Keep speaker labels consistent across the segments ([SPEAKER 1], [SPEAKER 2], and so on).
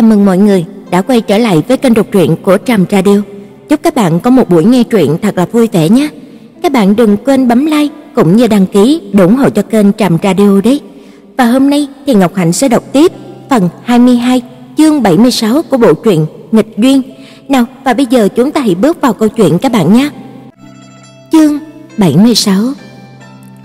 [SPEAKER 1] Chào mừng mọi người đã quay trở lại với kênh đọc truyện của Trầm Radio. Chúc các bạn có một buổi nghe truyện thật là vui vẻ nhé. Các bạn đừng quên bấm like cũng như đăng ký để ủng hộ cho kênh Trầm Radio đấy. Và hôm nay thì Ngọc Hạnh sẽ đọc tiếp phần 22, chương 76 của bộ truyện Nghịch duyên. Nào, và bây giờ chúng ta hãy bước vào câu chuyện các bạn nhé. Chương 76.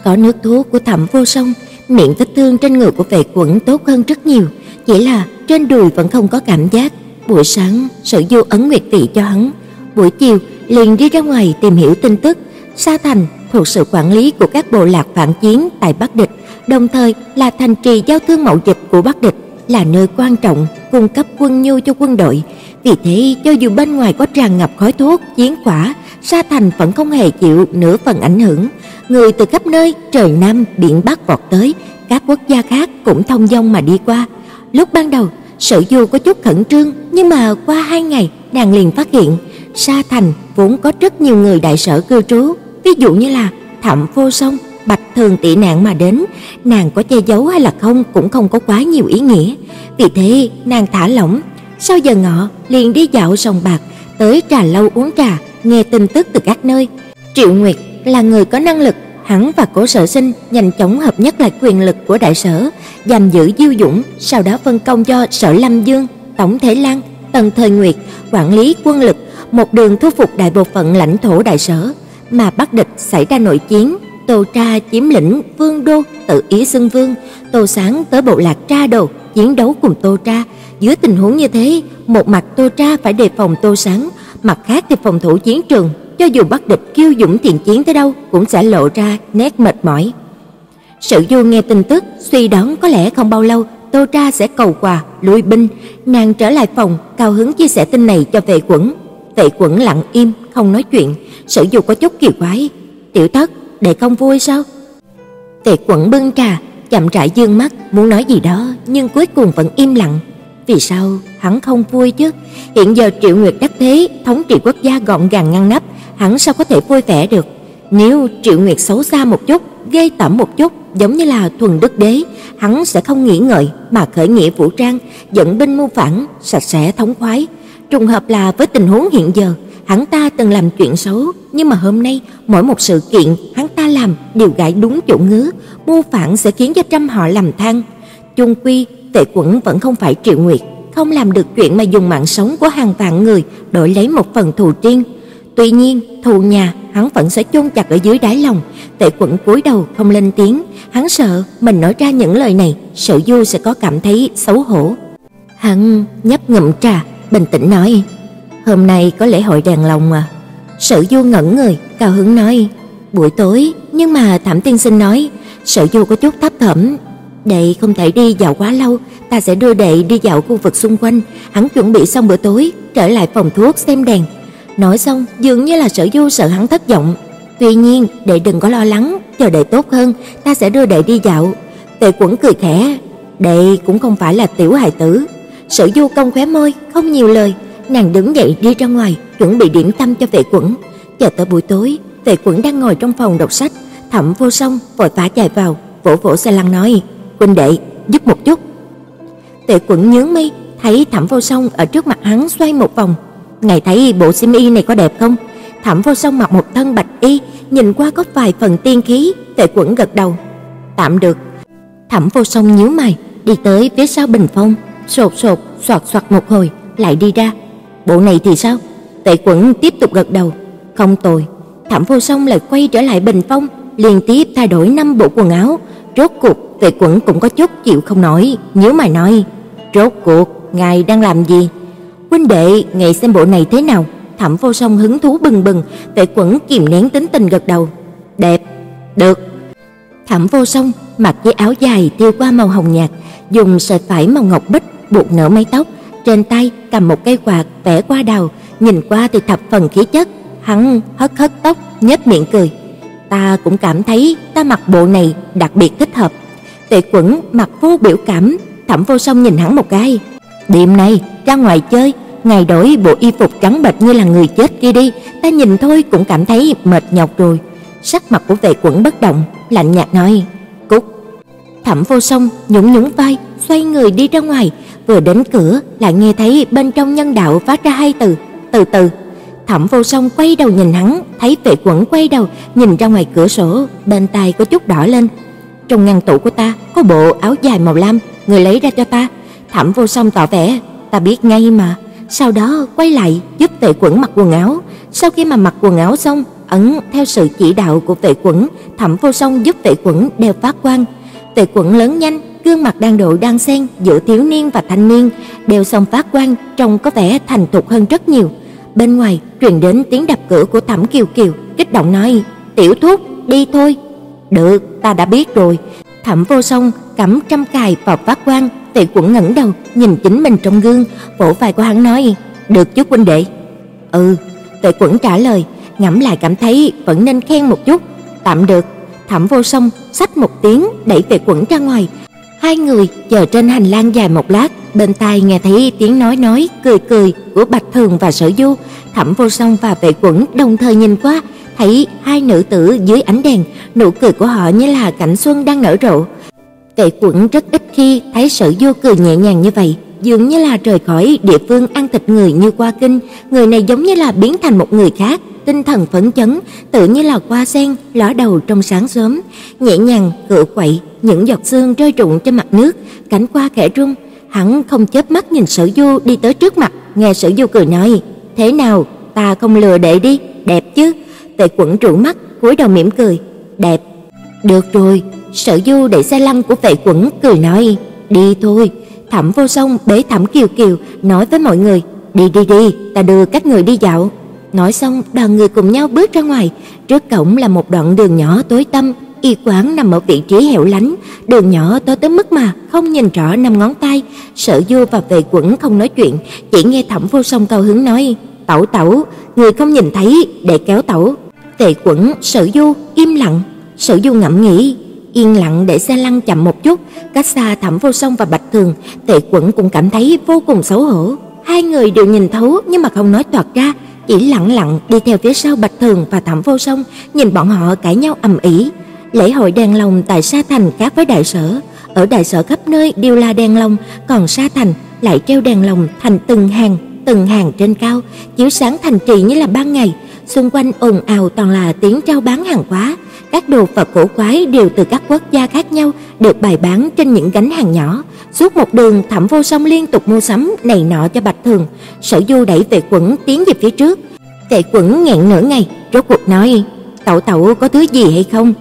[SPEAKER 1] Có nước thuốc của Thẩm Vô Song, miệng vết thương trên người của vệ quẩn tốt hơn rất nhiều, chỉ là trên đùi vẫn không có cảm giác. Buổi sáng, Sử Du ấn nguyệt tỷ cho hắn, buổi chiều liền đi ra ngoài tìm hiểu tin tức. Sa Thành thuộc sự quản lý của các bộ lạc phản chiến tại Bắc Địch, đồng thời là thành trì giao thương mậu dịch của Bắc Địch, là nơi quan trọng cung cấp quân nhu cho quân đội. Vì thế, cho dù bên ngoài có tràn ngập khói thuốc, chiến quả, Sa Thành vẫn không hề chịu nửa phần ảnh hưởng. Người từ khắp nơi, trời Nam, biển Bắc vọt tới, các quốc gia khác cũng thông dong mà đi qua. Lúc ban đầu, Sở Du có chút khẩn trương, nhưng mà qua hai ngày, nàng liền phát hiện, Sa Thành vốn có rất nhiều người đại sở cư trú, ví dụ như là Thẩm Vô Song, Bạch Thường tị nạn mà đến, nàng có che giấu hay là không cũng không có quá nhiều ý nghĩa. Vì thế, nàng thả lỏng, sau giờ ngọ liền đi dạo sòng bạc, tới trà lâu uống trà, nghe tin tức từ các nơi. Triệu Nguyệt là người có năng lực, hắn và Cố Sở Sinh nhanh chóng hợp nhất lại quyền lực của đại sở, giành giữ Diêu Dũng, sau đó phân công cho Sở Lâm Dương, Tổng Thể Lan, Tần Thời Nguyệt quản lý quân lực, một đường thu phục đại bộ phận lãnh thổ đại sở, mà Bắc địch xảy ra nội chiến, Tô Tra chiếm lĩnh Vương đô, tự ý xưng vương, Tô Sáng tới bộ lạc Tra Đồ chiến đấu cùng Tô Tra. Dưới tình huống như thế, một mặt Tô Tra phải đề phòng Tô Sáng, mặt khác thì phòng thủ chiến trường, cho dù bắt địch kiêu dũng tiền chiến tới đâu cũng sẽ lộ ra nét mệt mỏi. Sử Du nghe tin tức, suy đoán có lẽ không bao lâu Tô Tra sẽ cầu quà, lui binh, nàng trở lại phòng, cao hứng chia sẻ tin này cho Vệ Quẩn. Vệ Quẩn lặng im, không nói chuyện, Sử Du có chút kỳ quái, "Tiểu Thất, để không vui sao?" Vệ Quẩn bưng trà, chậm rãi dương mắt muốn nói gì đó, nhưng cuối cùng vẫn im lặng. Vì sao hắn không vui chứ? Hiện giờ Triệu Nguyệt đắc thế, thống trị quốc gia gọn gàng ngăn nắp, hắn sao có thể vui vẻ được? Nếu Triệu Nguyệt xấu xa một chút, ghê tởm một chút, giống như là thuần đức đế, hắn sẽ không nghĩ ngợi mà khởi nghĩa vũ trang, dẫn binh mưu phản, sạch sẽ thống khoái. Trùng hợp là với tình huống hiện giờ, hắn ta từng làm chuyện xấu, nhưng mà hôm nay mỗi một sự kiện hắn ta làm đều gãi đúng chỗ ngứa, mưu phản sẽ khiến cho trăm họ lầm than. Chung quy, Tệ Quẩn vẫn không phải Triệu Nguyệt, không làm được chuyện mà dùng mạng sống của hàng vạn người đổi lấy một phần thù riêng. Tuy nhiên, thù nhà hắn vẫn sẽ chôn chặt ở dưới đáy lòng. Tệ Quẩn cúi đầu không lên tiếng, hắn sợ mình nói ra những lời này, Sở Du sẽ có cảm thấy xấu hổ. Hắn nhấp ngụm trà, bình tĩnh nói: "Hôm nay có lễ hội đèn lồng à?" Sở Du ngẩn người, cao hứng nói: "Buổi tối, nhưng mà Thẩm tiên sinh nói." Sở Du có chút thấp thỏm, "Đệ không thể đi dạo quá lâu, ta sẽ đưa đệ đi dạo khu vực xung quanh." Hắn chuẩn bị xong bữa tối, trở lại phòng thuốc xem đèn. Nói xong, dường như là Sở Du sợ hắn thất vọng. "Tuy nhiên, đệ đừng có lo lắng, chờ đệ tốt hơn, ta sẽ đưa đệ đi dạo." Tề Quẩn cười khẽ, "Đệ cũng không phải là tiểu hài tử." Sở Du cong khóe môi, không nhiều lời, nàng đứng dậy đi ra ngoài, chuẩn bị điểm tâm cho Vệ Quẩn. Chờ tới buổi tối, Vệ Quẩn đang ngồi trong phòng đọc sách, Thẩm Vô Song vội vã chạy vào, vỗ vỗ xe lăn nói: "Huynh đệ, giúp một chút." tệ Quẩn nhướng mi, thấy Thẩm Vô Song ở trước mặt hắn xoay một vòng. "Ngài thấy bộ xiêm y này có đẹp không?" Thẩm Vô Song mặc một thân bạch y, nhìn qua có vài phần tiên khí, tệ Quẩn gật đầu. "Tạm được." Thẩm Vô Song nhíu mày, đi tới phía sau bình phong, sột sột xoạt xoạt một hồi, lại đi ra. "Bộ này thì sao?" tệ Quẩn tiếp tục gật đầu. "Không tồi." Thẩm Vô Song lại quay trở lại bình phong, liên tiếp thay đổi năm bộ quần áo, rốt cuộc Tề Quẩn cũng có chút chịu không nổi, nhíu mày nói: "Rốt cuộc ngài đang làm gì?" "Huynh đệ, ngài xem bộ này thế nào?" Thẩm Vô Song hứng thú bừng bừng, Tề Quẩn kìm nén tính tình gật đầu. "Đẹp." "Được." Thẩm Vô Song mặc chiếc áo dài tiêu qua màu hồng nhạt, dùng sợi vải màu ngọc bích buộc nở mái tóc, trên tay cầm một cây quạt vẽ qua đầu, nhìn qua thì thập phần khí chất. Hắn hất hất tóc, nhếch miệng cười. "Ta cũng cảm thấy ta mặc bộ này đặc biệt thích hợp." Tề Quẩn mặt vô biểu cảm, Thẩm Vô Song nhìn hắn một cái. "Đêm nay ra ngoài chơi, ngày đổi bộ y phục trắng bệch như là người chết kia đi, ta nhìn thôi cũng cảm thấy mệt nhọc rồi." Sắc mặt của Tệ Quẩn bất động, lạnh nhạt nói: "Cút." Thẩm Vô Song nhún nhún vai, xoay người đi ra ngoài, vừa đến cửa lại nghe thấy bên trong nhân đạo phát ra hai từ, từ từ. Thẩm Vô Song quay đầu nhìn hắn, thấy Vệ Quẩn quay đầu nhìn ra ngoài cửa sổ, bên tai có chút đỏ lên. Trong ngăn tủ của ta có bộ áo dài màu lam, người lấy ra cho ta. Thẩm Vô Song tỏ vẻ, ta biết ngay mà. Sau đó quay lại giúp Vệ Quẩn mặc quần áo. Sau khi mà mặc quần áo xong, ấn theo sự chỉ đạo của Vệ Quẩn, Thẩm Vô Song giúp Vệ Quẩn đeo phát quan. Vệ Quẩn lớn nhanh, gương mặt đang độ đang xen giữa thiếu niên và thanh niên, đeo xong phát quan trông có vẻ thành thục hơn rất nhiều. Bên ngoài truyền đến tiếng đập cửa của Thẩm Kiều Kiều, kích động nói: "Tiểu thúc, đi thôi." "Được, ta đã biết rồi." Thẩm Vô Song cắm trăm cài vào phát quan, Tệ Quẩn ngẩng đầu, nhìn chính mình trong gương, vỗ vai của hắn nói: "Được chứ huynh đệ." "Ừ." Tệ Quẩn trả lời, ngẫm lại cảm thấy vẫn nên khen một chút. "Tạm được." Thẩm Vô Song xách một tiếng đẩy Tệ Quẩn ra ngoài. Hai người chờ trên hành lang dài một lát, bên tai nghe thấy tiếng nói nói, cười cười của Bạch Thường và Sở Du. Thẩm Vô Song và Vệ Quẩn đồng thời nhìn qua, thấy hai nữ tử dưới ánh đèn, nụ cười của họ như là cảnh xuân đang nở rộ. Vệ Quẩn rất ít khi thấy Sở Du cười nhẹ nhàng như vậy, dường như là rời khỏi địa phương ăn thịt người như qua kinh, người này giống như là biến thành một người khác, tinh thần phấn chấn, tự như là hoa sen ló đầu trong sáng sớm, nhẹ nhàng cựa quậy, những giọt sương rơi rụng trên mặt nước, cánh hoa khẽ rung, hắn không chớp mắt nhìn Sở Du đi tới trước mặt, nghe Sở Du cười nói: "Thế nào, ta không lừa đệ đi, đẹp chứ?" Tề Quẩn trụ mắt, cúi đầu mỉm cười, "Đẹp." "Được rồi." Sở Du đẩy xe lăn của Vệ Quẩn cười nói, "Đi thôi." Thẩm Vô Song bế Thẩm Kiều Kiều nói với mọi người, "Đi đi đi, ta đưa các người đi dạo." Nói xong, đoàn người cùng nhau bước ra ngoài, trước cổng là một đoạn đường nhỏ tối tăm, y quán nằm ở vị trí hẻo lánh, đường nhỏ tối tới mức mà không nhìn rõ năm ngón tay. Sở Du và Vệ Quẩn không nói chuyện, chỉ nghe Thẩm Vô Song cao hứng nói: "Tẩu tẩu, người không nhìn thấy để kéo tẩu." Vệ Quẩn, Sở Du im lặng, Sở Du ngẫm nghĩ, yên lặng để xe lăn chậm một chút, cách xa Thẩm Vô Song và Bạch Thường, Vệ Quẩn cũng cảm thấy vô cùng xấu hổ. Hai người đều nhìn thấu nhưng mà không nói toạc ra, chỉ lặng lặng đi theo phía sau Bạch Thường và Thẩm Vô Song, nhìn bọn họ cãi nhau ầm ĩ. Lễ hội đèn lồng tại Sa Thành khác với đại sở, ở đại sở khắp nơi đều là đèn lồng, còn Sa Thành lại treo đèn lồng thành từng hàng, từng hàng trên cao, chiếu sáng thành trì như là ban ngày. Xung quanh ồn ào toàn là tiếng trao bán hàng hóa, các đồ vật cổ quái đều từ các quốc gia khác nhau được bày bán trên những gánh hàng nhỏ. Suốt một đường, Thẩm Vô Song liên tục mua sắm này nọ cho Bạch Thường. Sở Du đẩy Tệ Quẩn tiến về phía trước. tệ Quẩn nghẹn nửa ngày, rốt cuộc nói: "Tẩu tẩu có thứ gì hay không?"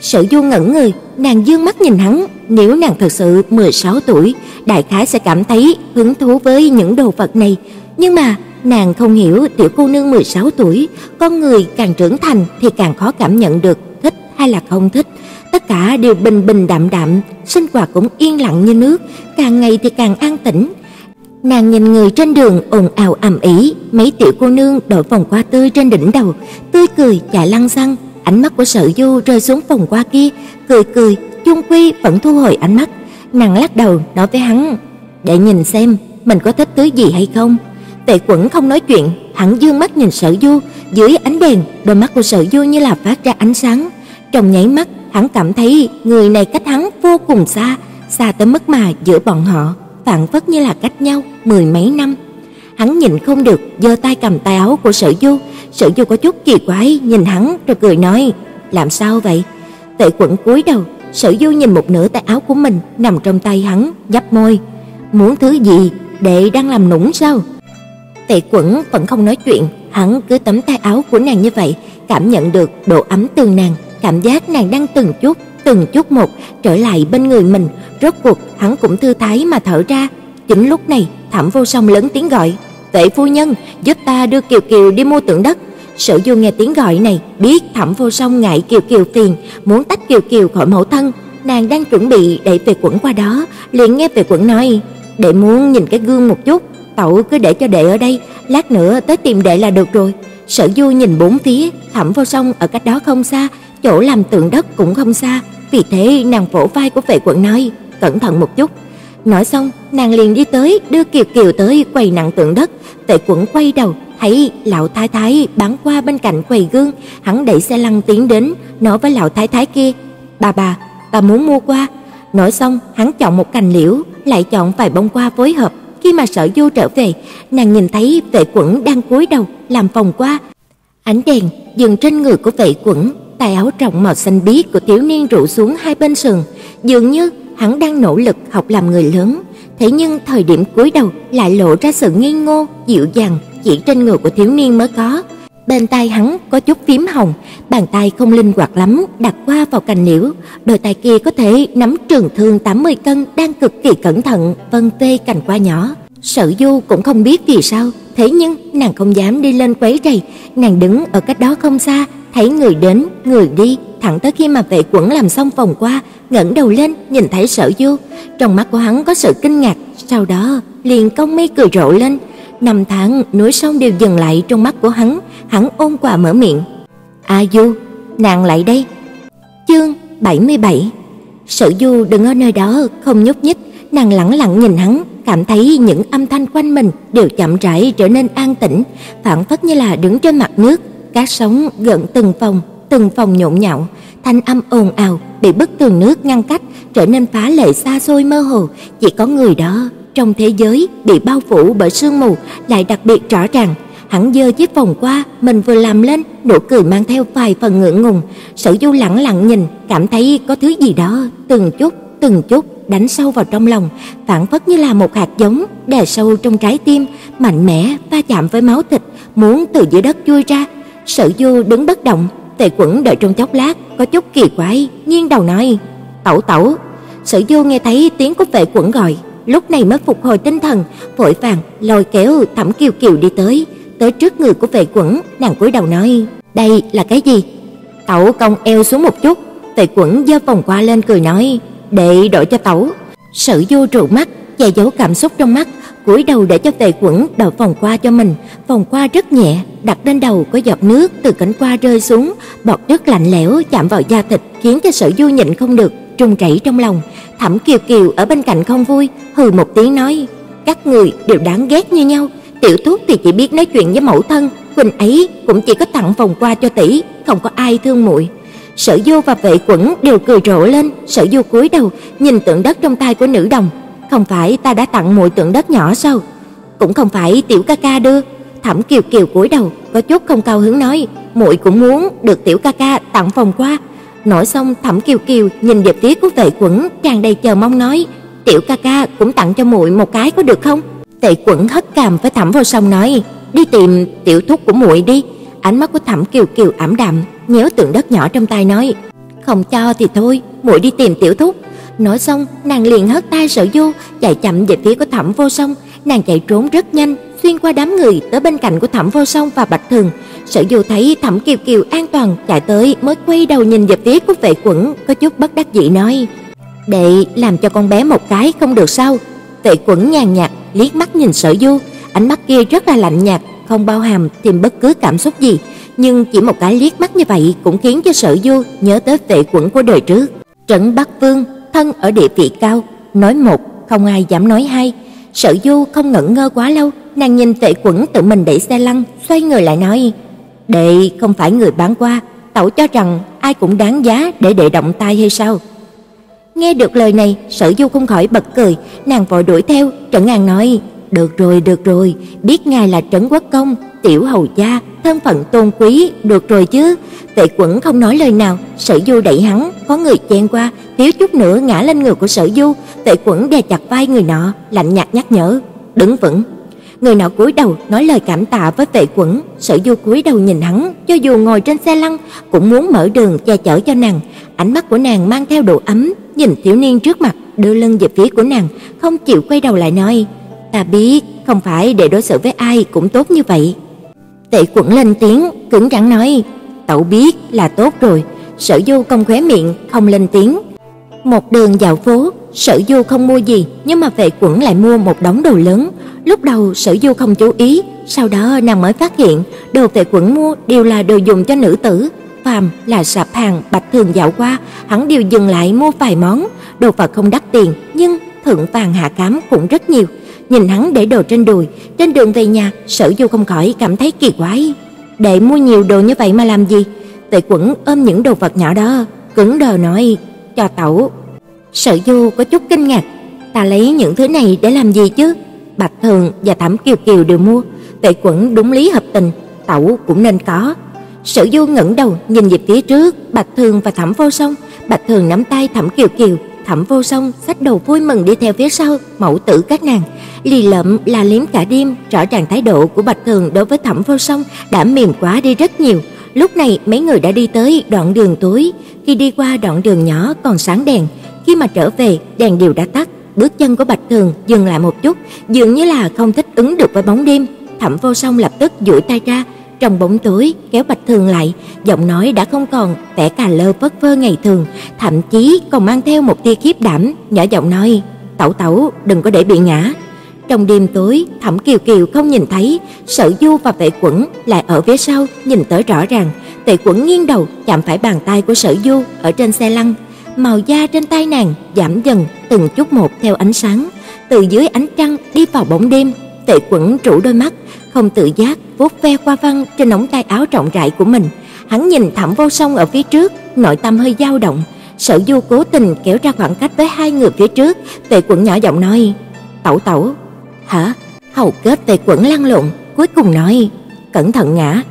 [SPEAKER 1] Sở Du ngẩn người, nàng dương mắt nhìn hắn, nếu nàng thật sự 16 tuổi, đại khái sẽ cảm thấy hứng thú với những đồ vật này, nhưng mà nàng không hiểu tiểu cô nương 16 tuổi, con người càng trưởng thành thì càng khó cảm nhận được thích hay là không thích, tất cả đều bình bình đạm đạm, sinh hoạt cũng yên lặng như nước, càng ngày thì càng an tĩnh. Nàng nhìn người trên đường ồn ào ầm ĩ, mấy tiểu cô nương đội vòng hoa tươi trên đỉnh đầu, tươi cười chạy lăng xăng, Ánh mắt của Sở Du rơi xuống vòng hoa kia, cười cười, chung quy vẫn thu hồi ánh mắt. Nàng lắc đầu nói với hắn, "Để nhìn xem mình có thích thứ gì hay không." Tệ Quẩn không nói chuyện, hắn dương mắt nhìn Sở Du, dưới ánh đèn, đôi mắt của Sở Du như là phát ra ánh sáng. Trong nháy mắt, hắn cảm thấy người này cách hắn vô cùng xa, xa tới mức mà giữa bọn họ phảng phất như là cách nhau mười mấy năm. Hắn nhìn không được, giơ tay cầm tay áo của Sở Du, Sở Du có chút kỳ quái nhìn hắn rồi cười nói, "Làm sao vậy?" Tệ Quẩn cúi đầu, Sở Du nhìn một nửa tay áo của mình nằm trong tay hắn, nhấp môi, "Muốn thứ gì? Đệ đang làm nũng sao?" Tệ Quẩn vẫn không nói chuyện, hắn cứ tấm tay áo của nàng như vậy, cảm nhận được độ ấm từ nàng, cảm giác nàng đang từng chút, từng chút một trở lại bên người mình, rốt cuộc hắn cũng thư thái mà thở ra. Chính lúc này, Thẩm Vô Song lớn tiếng gọi, "Tệ phu nhân, giúp ta đưa Kiều Kiều đi mua tượng đất." Sở Du nghe tiếng gọi này, biết Thẩm Vô Song ngại Kiều Kiều phiền, muốn tách Kiều Kiều khỏi mẫu thân, nàng đang chuẩn bị đẩy về quẩn qua đó, liền nghe về quẩn nói, "Đệ muốn nhìn cái gương một chút, tẩu cứ để cho đệ ở đây, lát nữa tới tìm đệ là được rồi." Sở Du nhìn bốn phía, Thẩm Vô Song ở cách đó không xa, chỗ làm tượng đất cũng không xa, vì thế nàng vỗ vai của vệ quận nói, "Cẩn thận một chút." Nói xong, nàng liền đi tới, đưa Kiều Kiều tới quầy nặng tượng đất, vệ quận quay đầu, thấy lão thái thái bán qua bên cạnh quầy gương, hắn đẩy xe lăn tiến đến, nói với lão thái thái kia: "Bà bà, ta muốn mua qua." Nói xong, hắn chọn một cành liễu, lại chọn vài bông hoa phối hợp. Khi mà Sở Du trở về, nàng nhìn thấy Vệ Quẩn đang cúi đầu làm vòng qua. Ánh đèn dừng trên người của Vệ Quẩn, tay áo rộng màu xanh biếc của thiếu niên rủ xuống hai bên sườn, dường như hắn đang nỗ lực học làm người lớn. Thế nhưng thời điểm cúi đầu lại lộ ra sự ngây ngô, dịu dàng chỉ trên người của thiếu niên mới có. Bên tay hắn có chút phím hồng, bàn tay không linh hoạt lắm đặt qua vào cành liễu, đôi tay kia có thể nắm trường thương 80 cân đang cực kỳ cẩn thận vân vê cành qua nhỏ. Sở Du cũng không biết vì sao, thế nhưng nàng không dám đi lên quấy rầy, nàng đứng ở cách đó không xa, thấy người đến, người đi, thẳng tới khi mà vệ quẩn làm xong vòng qua, ngẩng đầu lên nhìn thấy Sở Du, trong mắt của hắn có sự kinh ngạc, sau đó liền cong mi cười rộ lên. Năm tháng núi sông đều dừng lại trong mắt của hắn, hắn ôn quà mở miệng. "A Du, nàng lại đây." Chương 77. Sở Du đứng ở nơi đó không nhúc nhích, nàng lặng lặng nhìn hắn, cảm thấy những âm thanh quanh mình đều chậm rãi trở nên an tĩnh, phản phất như là đứng trên mặt nước, các sóng gợn từng phòng, từng phòng nhộn nhạo, thanh âm ồn ào bị bức tường nước ngăn cách, trở nên phá lệ xa xôi mơ hồ, chỉ có người đó trong thế giới bị bao phủ bởi sương mù lại đặc biệt rõ ràng. Hắn giơ chiếc vòng qua mình vừa làm lên, nụ cười mang theo vài phần ngượng ngùng. Sở Du lặng lặng nhìn, cảm thấy có thứ gì đó từng chút từng chút đánh sâu vào trong lòng, phản phất như là một hạt giống đè sâu trong trái tim, mạnh mẽ va chạm với máu thịt, muốn từ dưới đất chui ra. Sở Du đứng bất động, Tề Quẩn đợi trong chốc lát, có chút kỳ quái, nghiêng đầu nói: "Tẩu tẩu." Sở Du nghe thấy tiếng của Vệ Quẩn gọi, lúc này mới phục hồi tinh thần, vội vàng lôi kéo Thẩm Kiều Kiều đi tới, tới trước người của Vệ Quẩn, nàng cúi đầu nói: "Đây là cái gì?" Tẩu cong eo xuống một chút, Tề Quẩn giơ vòng qua lên cười nói: để đổi cho tẩu." Sở Du trụ mắt, che giấu cảm xúc trong mắt, cúi đầu để cho Tề Quẩn đỡ vòng qua cho mình, vòng qua rất nhẹ, đặt lên đầu có giọt nước từ cánh qua rơi xuống, bọt nước lạnh lẽo chạm vào da thịt khiến cho Sở Du nhịn không được, trùng chảy trong lòng. Thẩm Kiều Kiều ở bên cạnh không vui, hừ một tiếng nói: "Các người đều đáng ghét như nhau, tiểu thuốc thì chỉ biết nói chuyện với mẫu thân, Quỳnh ấy cũng chỉ có tặng vòng qua cho tỷ, không có ai thương muội." Sở Du và Vệ Quẩn đều cười rộ lên, Sở Du cúi đầu nhìn tượng đất trong tay của nữ đồng, "Không phải ta đã tặng muội tượng đất nhỏ sao?" "Cũng không phải tiểu ca ca đưa." Thẩm Kiều Kiều cúi đầu, có chút không cao hứng nói, "Muội cũng muốn được tiểu ca ca tặng phòng qua." Nói xong Thẩm Kiều Kiều nhìn Diệp Tiết của Tệ Quẩn, tràn đầy chờ mong nói, "Tiểu ca ca cũng tặng cho muội một cái có được không?" Tệ Quẩn hất cằm với Thẩm Vô Song nói, "Đi tìm tiểu thúc của muội đi." Ánh mắt của Thẩm Kiều Kiều ảm đạm, nhéo tượng đất nhỏ trong tay nói, "Không cho thì thôi, muội đi tìm tiểu thúc." Nói xong, nàng liền hất tay Sở Du, chạy chậm về phía của Thẩm Vô Song, nàng chạy trốn rất nhanh, xuyên qua đám người tới bên cạnh của Thẩm Vô Song và Bạch Thường. Sở Du thấy Thẩm Kiều Kiều an toàn chạy tới mới quay đầu nhìn về phía của Vệ Quẩn, có chút bất đắc dĩ nói: "Đệ làm cho con bé một cái không được sao?" Vệ Quẩn nhàn nhạt liếc mắt nhìn Sở Du, ánh mắt kia rất là lạnh nhạt, không bao hàm tìm bất cứ cảm xúc gì, nhưng chỉ một cái liếc mắt như vậy cũng khiến cho Sở Du nhớ tới Vệ Quẩn của đời trước. Trấn Bắc Vương thân ở địa vị cao, nói một không ai dám nói hai. Sở Du không ngẩn ngơ quá lâu, nàng nhìn tệ Quẩn tự mình đẩy xe lăn, xoay người lại nói: "Đệ không phải người bán qua, tẩu cho rằng ai cũng đáng giá để đệ động tay hay sao?" Nghe được lời này, Sở Du không khỏi bật cười, nàng vội đuổi theo, Trấn An nói: "Được rồi, được rồi, biết ngài là Trấn Quốc công, tiểu hầu gia, thân phận tôn quý, được rồi chứ." tệ Quẩn không nói lời nào, Sở Du đẩy hắn, có người chen qua, thiếu chút nữa ngã lên người của Sở Du, tệ Quẩn đè chặt vai người nọ, lạnh nhạt nhắc nhở, "Đứng vững." Người nọ cúi đầu nói lời cảm tạ với Vệ Quẩn, Sở Du cúi đầu nhìn hắn, cho dù ngồi trên xe lăn cũng muốn mở đường che chở cho nàng. Ánh mắt của nàng mang theo độ ấm, nhìn thiếu niên trước mặt, đưa lưng về phía của nàng, không chịu quay đầu lại nói: "Ta biết, không phải để đối xử với ai cũng tốt như vậy." Tệ Quẩn lên tiếng, cứng rắn nói: "Tẩu biết là tốt rồi." Sở Du không khóe miệng, không lên tiếng. Một đường dạo phố, Sở Du không mua gì, nhưng mà về Quẩn lại mua một đống đồ lớn. Lúc đầu Sở Du không chú ý, sau đó nàng mới phát hiện, đồ về Quẩn mua đều là đồ dùng cho nữ tử. Phàm là sạp hàng Bạch Thường dạo qua, hắn đều dừng lại mua vài món, đồ vật không đắt tiền, nhưng thượng vàng hạ cám cũng rất nhiều. Nhìn hắn để đồ trên đùi, trên đường về nhà, Sở Du không khỏi cảm thấy kỳ quái. Để mua nhiều đồ như vậy mà làm gì? Tệ Quẩn ôm những đồ vật nhỏ đó, cứng đờ nói, "Cho tẩu." Sở Du có chút kinh ngạc, ta lấy những thứ này để làm gì chứ? Bạch Thường và Thẩm Kiều Kiều đều mua, Tệ Quẩn đúng lý hợp tình, tẩu cũng nên có. Sở Du ngẩng đầu nhìn về phía trước, Bạch Thường và Thẩm Vô Song, Bạch Thường nắm tay Thẩm Kiều Kiều, Thẩm Vô Song xách đầu vui mừng đi theo phía sau, mẫu tử các nàng. Lì Lợm là liếm cả đêm, rõ ràng thái độ của Bạch Thường đối với Thẩm Vô Song đã mềm quá đi rất nhiều. Lúc này mấy người đã đi tới đoạn đường tối, khi đi qua đoạn đường nhỏ còn sáng đèn, khi mà trở về đèn đều đã tắt, bước chân của Bạch Thường dừng lại một chút, dường như là không thích ứng được với bóng đêm. Thẩm Vô Song lập tức duỗi tay ra, trong bóng tối kéo Bạch Thường lại, giọng nói đã không còn vẻ cà lơ phất phơ ngày thường, thậm chí còn mang theo một tia khiếp đảm, nhỏ giọng nói: "Tẩu tẩu, đừng có để bị ngã." Trong đêm tối, Thẩm Kiều Kiều không nhìn thấy, Sở Du và tệ Quẩn lại ở phía sau nhìn tới rõ ràng. tệ Quẩn nghiêng đầu chạm phải bàn tay của Sở Du ở trên xe lăn, màu da trên tay nàng giảm dần từng chút một theo ánh sáng, từ dưới ánh trăng đi vào bóng đêm. tệ Quẩn trụ đôi mắt, không tự giác vuốt ve qua văn trên ống tay áo rộng rãi của mình. Hắn nhìn Thẩm Vô Song ở phía trước, nội tâm hơi dao động. Sở Du cố tình kéo ra khoảng cách với hai người phía trước, tệ Quẩn nhỏ giọng nói: "Tẩu tẩu, Hả? Hầu kết về quẩn lăn lộn, cuối cùng nói, cẩn thận ngã.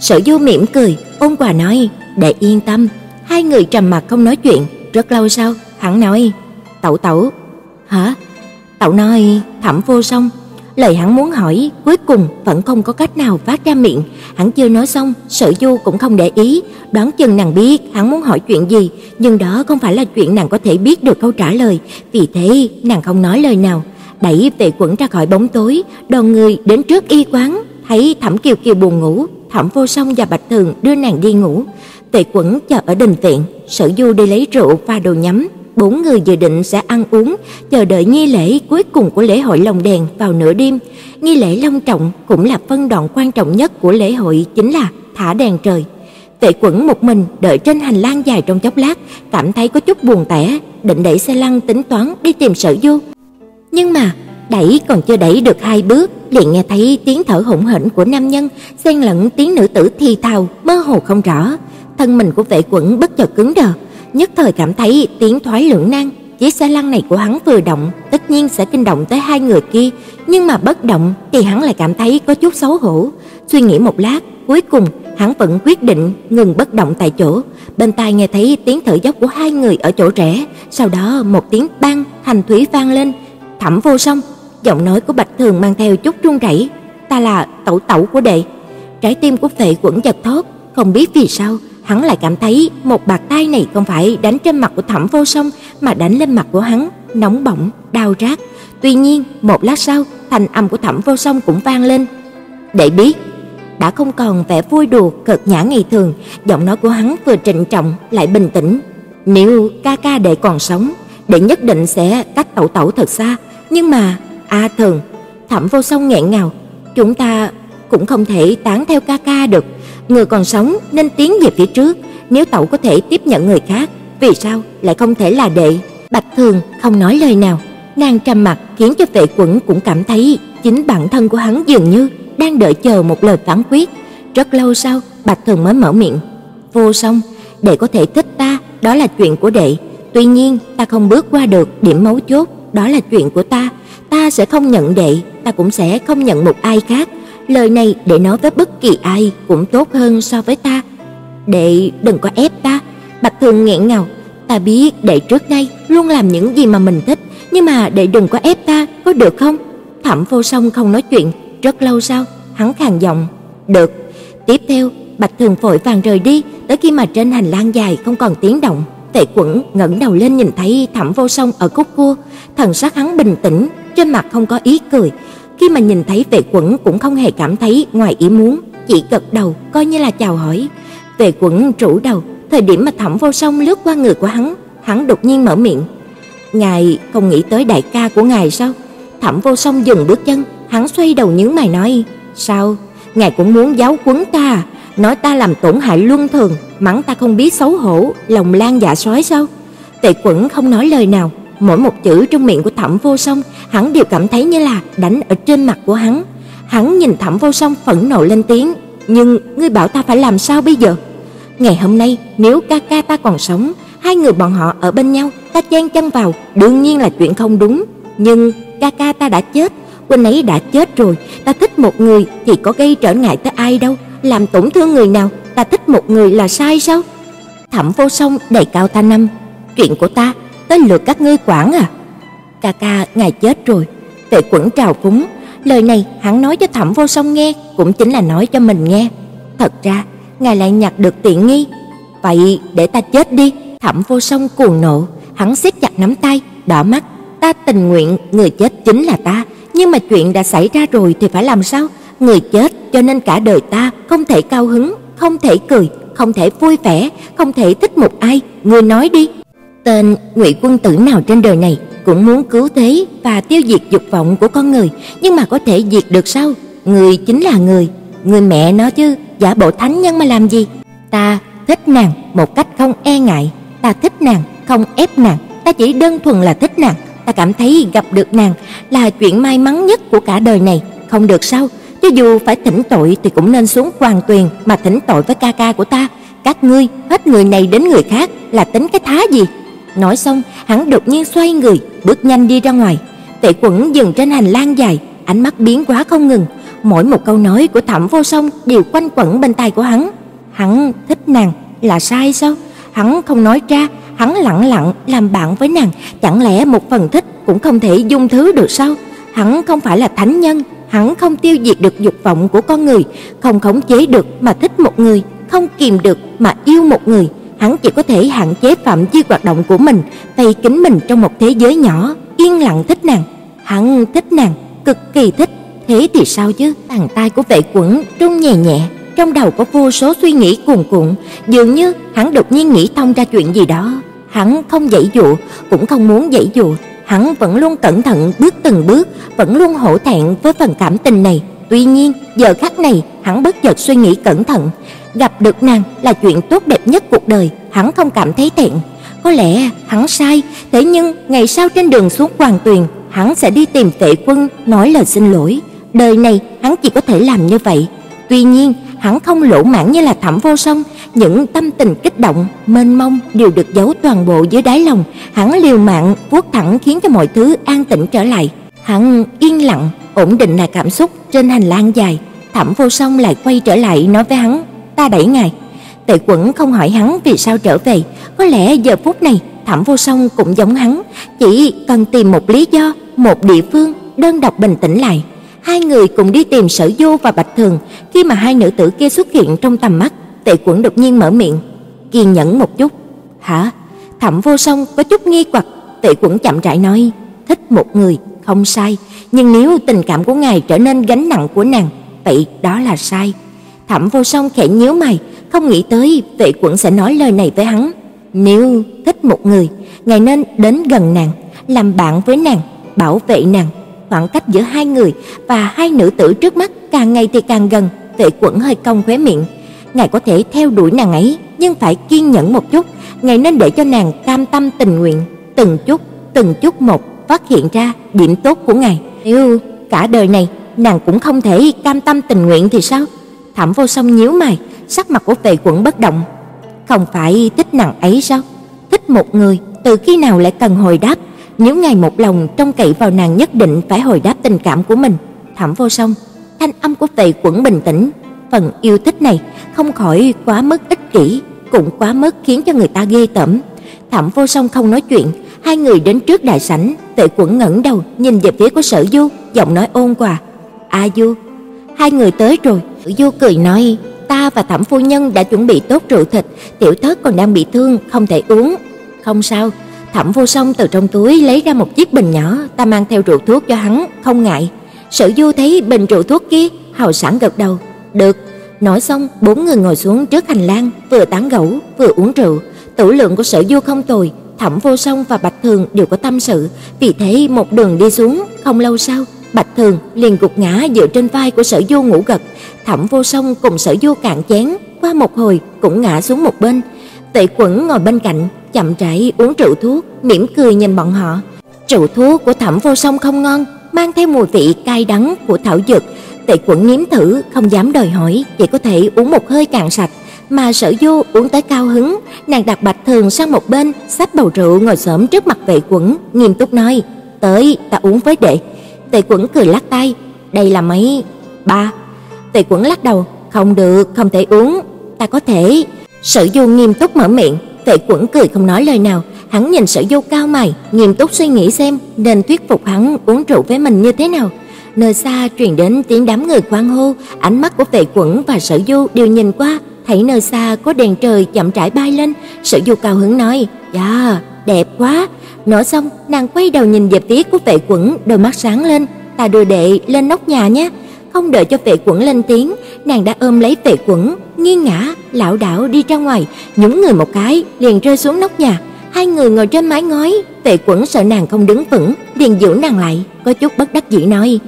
[SPEAKER 1] Sở Du mỉm cười, ôn quà nói, để yên tâm. Hai người trầm mặt không nói chuyện, rất lâu sau, hắn nói, tẩu tẩu. Hả? Tẩu nói, thẩm vô song. Lời hắn muốn hỏi, cuối cùng vẫn không có cách nào phát ra miệng. Hắn chưa nói xong, sở du cũng không để ý, đoán chừng nàng biết hắn muốn hỏi chuyện gì, nhưng đó không phải là chuyện nàng có thể biết được câu trả lời, vì thế nàng không nói lời nào đẩy Vệ Quẩn ra khỏi bóng tối, đoàn người đến trước y quán, thấy Thẩm Kiều Kiều buồn ngủ, Thẩm Vô Song và Bạch Thường đưa nàng đi ngủ. Vệ Quẩn chờ ở đình viện, Sở Du đi lấy rượu pha đồ nhắm, bốn người dự định sẽ ăn uống, chờ đợi nghi lễ cuối cùng của lễ hội lồng đèn vào nửa đêm. Nghi lễ long trọng cũng là phân đoạn quan trọng nhất của lễ hội chính là thả đèn trời. Tệ Quẩn một mình đợi trên hành lang dài trong chốc lát, cảm thấy có chút buồn tẻ, định đẩy xe lăn tính toán đi tìm Sở Du. Nhưng mà, đẩy còn chưa đẩy được hai bước, liền nghe thấy tiếng thở hổn hển của nam nhân, xen lẫn tiếng nữ tử thì thào, mơ hồ không rõ. Thân mình của vệ quẩn bất chợt cứng đờ, nhất thời cảm thấy tiếng thoái lưỡng nan. Chiếc xe lăn này của hắn vừa động, tất nhiên sẽ kinh động tới hai người kia, nhưng mà bất động thì hắn lại cảm thấy có chút xấu hổ. Suy nghĩ một lát, cuối cùng hắn vẫn quyết định ngừng bất động tại chỗ. Bên tai nghe thấy tiếng thở dốc của hai người ở chỗ rẽ, sau đó một tiếng bang thành thủy vang lên, Thẩm Vô Song, giọng nói của Bạch Thường mang theo chút run rẩy, "Ta là tẩu tẩu của đệ." Trái tim của Phệ Quẩn giật thót, không biết vì sao, hắn lại cảm thấy một bạt tay này không phải đánh trên mặt của Thẩm Vô Song mà đánh lên mặt của hắn, nóng bỏng, đau rát. Tuy nhiên, một lát sau, thanh âm của Thẩm Vô Song cũng vang lên. "Đệ biết." Đã không còn vẻ vui đùa cợt nhã ngày thường, giọng nói của hắn vừa trịnh trọng lại bình tĩnh. "Nếu ca ca đệ còn sống, đệ nhất định sẽ cách tẩu tẩu thật xa, nhưng mà, A Thường, Thẩm Vô Song nghẹn ngào, chúng ta cũng không thể tán theo ca ca được, người còn sống nên tiến về phía trước, nếu tẩu có thể tiếp nhận người khác, vì sao lại không thể là đệ? Bạch Thường không nói lời nào, nàng trầm mặt khiến cho Vệ Quẩn cũng cảm thấy chính bản thân của hắn dường như đang đợi chờ một lời phán quyết. Rất lâu sau, Bạch Thường mới mở miệng, "Vô Song, đệ có thể thích ta, đó là chuyện của đệ, tuy nhiên ta không bước qua được điểm mấu chốt đó là chuyện của ta, ta sẽ không nhận đệ, ta cũng sẽ không nhận một ai khác. Lời này để nói với bất kỳ ai cũng tốt hơn so với ta. Đệ đừng có ép ta." Bạch Thường nghẹn ngào, "Ta biết đệ trước nay luôn làm những gì mà mình thích, nhưng mà đệ đừng có ép ta, có được không?" Thẩm Vô Song không nói chuyện, rất lâu sau, hắn khàn giọng, "Được." Tiếp theo, Bạch Thường vội vàng rời đi, tới khi mà trên hành lang dài không còn tiếng động, Tệ Quẩn ngẩng đầu lên nhìn thấy Thẩm Vô Song ở khúc cua, thần sắc hắn bình tĩnh, trên mặt không có ý cười. Khi mà nhìn thấy Tệ Quẩn cũng không hề cảm thấy ngoài ý muốn, chỉ gật đầu coi như là chào hỏi. Tệ Quẩn rũ đầu, thời điểm mà Thẩm Vô Song lướt qua người của hắn, hắn đột nhiên mở miệng. "Ngài không nghĩ tới đại ca của ngài sao?" Thẩm Vô Song dừng bước chân, hắn xoay đầu nhướng mày nói: "Sao? Ngài cũng muốn giáo quấn ta à? Nói ta làm tổn hại luân thường, mắng ta không biết xấu hổ, lòng lan dạ sói sao?" Tề Quẩn không nói lời nào, mỗi một chữ trong miệng của Thẩm Vô Song, hắn đều cảm thấy như là đánh ở trên mặt của hắn. Hắn nhìn Thẩm Vô Song phẫn nộ lên tiếng, "Nhưng ngươi bảo ta phải làm sao bây giờ? Ngày hôm nay nếu ca ca ta còn sống, hai người bọn họ ở bên nhau, ta ta chen chân vào, đương nhiên là chuyện không đúng, nhưng ca ca ta đã chết, huynh ấy đã chết rồi, ta thích một người thì có gây trở ngại tới ai đâu, làm tổn thương người nào, ta thích một người là sai sao? Thẩm Vô Song đầy cao thanh năm, chuyện của ta tới lượt các ngươi quản à? Ca ca ngài chết rồi. Tệ Quẩn trào phúng, lời này hắn nói cho Thẩm Vô Song nghe, cũng chính là nói cho mình nghe. Thật ra, ngài lại nhặt được tiện nghi. Vậy để ta chết đi. Thẩm Vô Song cuồng nộ, hắn siết chặt nắm tay, đỏ mắt, ta tình nguyện người chết chính là ta, nhưng mà chuyện đã xảy ra rồi thì phải làm sao? Người chết cho nên cả đời ta không thể cao hứng, không thể cười, không thể vui vẻ, không thể thích một ai, ngươi nói đi. Tên Ngụy quân tử nào trên đời này cũng muốn cứu thế và tiêu diệt dục vọng của con người, nhưng mà có thể diệt được sao? Người chính là người, người mẹ nó chứ, giả bộ thánh nhân mà làm gì? Ta thích nàng một cách không e ngại, ta thích nàng không ép nàng, ta chỉ đơn thuần là thích nàng, ta cảm thấy gặp được nàng là chuyện may mắn nhất của cả đời này, không được sao? Cho dù phải thỉnh tội thì cũng nên xuống hoàng tuyền mà thỉnh tội với ca ca của ta. Các ngươi, hết người này đến người khác là tính cái thá gì? Nói xong, hắn đột nhiên xoay người, bước nhanh đi ra ngoài. Tệ Quẩn dừng trên hành lang dài, ánh mắt biến hóa không ngừng, mỗi một câu nói của Thẩm Vô Song đều quanh quẩn bên tai của hắn. Hắn thích nàng là sai sao? Hắn không nói ra, hắn lặng lặng làm bạn với nàng, chẳng lẽ một phần thích cũng không thể dung thứ được sao? Hắn không phải là thánh nhân, hắn không tiêu diệt được dục vọng của con người, không khống chế được mà thích một người, không kìm được mà yêu một người, hắn chỉ có thể hạn chế phạm vi hoạt động của mình, vây kín mình trong một thế giới nhỏ, yên lặng thích nàng. Hắn thích nàng, cực kỳ thích. Thế thì sao chứ? Bàn tay của vệ quẩn rung nhẹ nhẹ, trong đầu có vô số suy nghĩ cuồn cuộn, dường như hắn đột nhiên nghĩ thông ra chuyện gì đó. Hắn không dãy dụ, cũng không muốn dãy dụ, hắn vẫn luôn cẩn thận bước từng bước, vẫn luôn hổ thẹn với phần cảm tình này. Tuy nhiên, giờ khắc này, hắn bất chợt suy nghĩ cẩn thận, gặp được nàng là chuyện tốt đẹp nhất cuộc đời, hắn không cảm thấy thẹn. Có lẽ hắn sai, thế nhưng ngày sau trên đường xuống Hoàng Tuyền, hắn sẽ đi tìm Tệ Quân nói lời xin lỗi. Đời này hắn chỉ có thể làm như vậy. Tuy nhiên, hắn không lỗ mãn như là Thẩm Vô Song, những tâm tình kích động, mênh mông đều được giấu toàn bộ dưới đáy lòng, hắn liều mạng vuốt thẳng khiến cho mọi thứ an tĩnh trở lại. Hắn yên lặng, ổn định lại cảm xúc trên hành lang dài. Thẩm Vô Song lại quay trở lại nói với hắn, "Ta đẩy ngài." Tệ Quẩn không hỏi hắn vì sao trở về, có lẽ giờ phút này Thẩm Vô Song cũng giống hắn, chỉ cần tìm một lý do, một địa phương đơn độc bình tĩnh lại. Hai người cùng đi tìm Sở Du và Bạch Thường, khi mà hai nữ tử kia xuất hiện trong tầm mắt, Tệ Quẩn đột nhiên mở miệng, kiên nhẫn một chút. "Hả?" Thẩm Vô Song có chút nghi hoặc, Tệ Quẩn chậm rãi nói, "Thích một người không sai, nhưng nếu tình cảm của ngài trở nên gánh nặng của nàng, vậy đó là sai." Thẩm Vô Song khẽ nhíu mày, không nghĩ tới tệ Quẩn sẽ nói lời này với hắn. Nếu thích một người, ngài nên đến gần nàng, làm bạn với nàng, bảo vệ nàng. Khoảng cách giữa hai người và hai nữ tử trước mắt càng ngày thì càng gần, tệ Quẩn hơi cong khóe miệng. Ngài có thể theo đuổi nàng ấy, nhưng phải kiên nhẫn một chút, ngài nên để cho nàng cam tâm tình nguyện, từng chút, từng chút một phát hiện ra điểm tốt của ngài. Nếu cả đời này nàng cũng không thể cam tâm tình nguyện thì sao? Thẩm Vô Song nhíu mày, sắc mặt của Vệ Quẩn bất động. Không phải thích nàng ấy sao? Thích một người, từ khi nào lại cần hồi đáp? Nếu ngài một lòng trông cậy vào nàng nhất định phải hồi đáp tình cảm của mình. Thẩm Vô Song, thanh âm của Vệ Quẩn bình tĩnh, phần yêu thích này không khỏi quá mức ích kỷ, cũng quá mức khiến cho người ta ghê tởm. Thẩm Vô Song không nói chuyện, hai người đến trước đại sảnh, Tệ Quẩn ngẩng đầu nhìn về phía của Sở Du, giọng nói ôn hòa, "A Du, hai người tới rồi." Sở Du cười nói, "Ta và Thẩm phu nhân đã chuẩn bị tốt rượu thịt, tiểu thất còn đang bị thương, không thể uống." "Không sao." Thẩm Vô Song từ trong túi lấy ra một chiếc bình nhỏ, ta mang theo rượu thuốc cho hắn, không ngại. Sở Du thấy bình rượu thuốc kia, hào sảng gật đầu, "Được." Nói xong, bốn người ngồi xuống trước hành lang, vừa tán gẫu, vừa uống rượu. Tửu lượng của Sở Du không tồi, Thẩm Vô Song và Bạch Thường đều có tâm sự, vì thế một đường đi xuống, không lâu sau, Bạch Thường liền gục ngã dựa trên vai của Sở Du ngủ gật. Thẩm Vô Song cùng Sở Du cạn chén, qua một hồi cũng ngã xuống một bên. Tệ Quẩn ngồi bên cạnh, chậm rãi uống rượu thuốc, mỉm cười nhìn bọn họ. Rượu thuốc của Thẩm Vô Song không ngon, mang theo mùi vị cay đắng của thảo dược. Tệ Quẩn nếm thử, không dám đòi hỏi, chỉ có thể uống một hơi cạn sạch. mà Sở Du uống tới cao hứng, nàng đặt Bạch Thường sang một bên, xách bầu rượu ngồi xổm trước mặt Vệ Quẩn, nghiêm túc nói: "Tới, ta uống với đệ." Vệ Quẩn cười lắc tay, "Đây là mấy ba." Vệ Quẩn lắc đầu, "Không được, không thể uống, ta có thể." Sở Du nghiêm túc mở miệng, Vệ Quẩn cười không nói lời nào, hắn nhìn Sở Du cao mày, nghiêm túc suy nghĩ xem nên thuyết phục hắn uống rượu với mình như thế nào. Nơi xa truyền đến tiếng đám người quan hô, ánh mắt của Vệ Quẩn và Sở Du đều nhìn qua, thấy nơi xa có đèn trời chậm rãi bay lên, Sở Du cao hứng nói: "Ja, đẹp quá." Nói xong, nàng quay đầu nhìn về phía của Vệ Quẩn, đôi mắt sáng lên, "Ta đưa đệ lên nóc nhà nhé." Không đợi cho Vệ Quẩn lên tiếng, nàng đã ôm lấy Vệ Quẩn, nghiêng ngã, lảo đảo đi ra ngoài, nhúng người một cái, liền rơi xuống nóc nhà. Hai người ngồi trên mái ngói, Vệ Quẩn sợ nàng không đứng vững, liền giữ nàng lại, có chút bất đắc dĩ nói: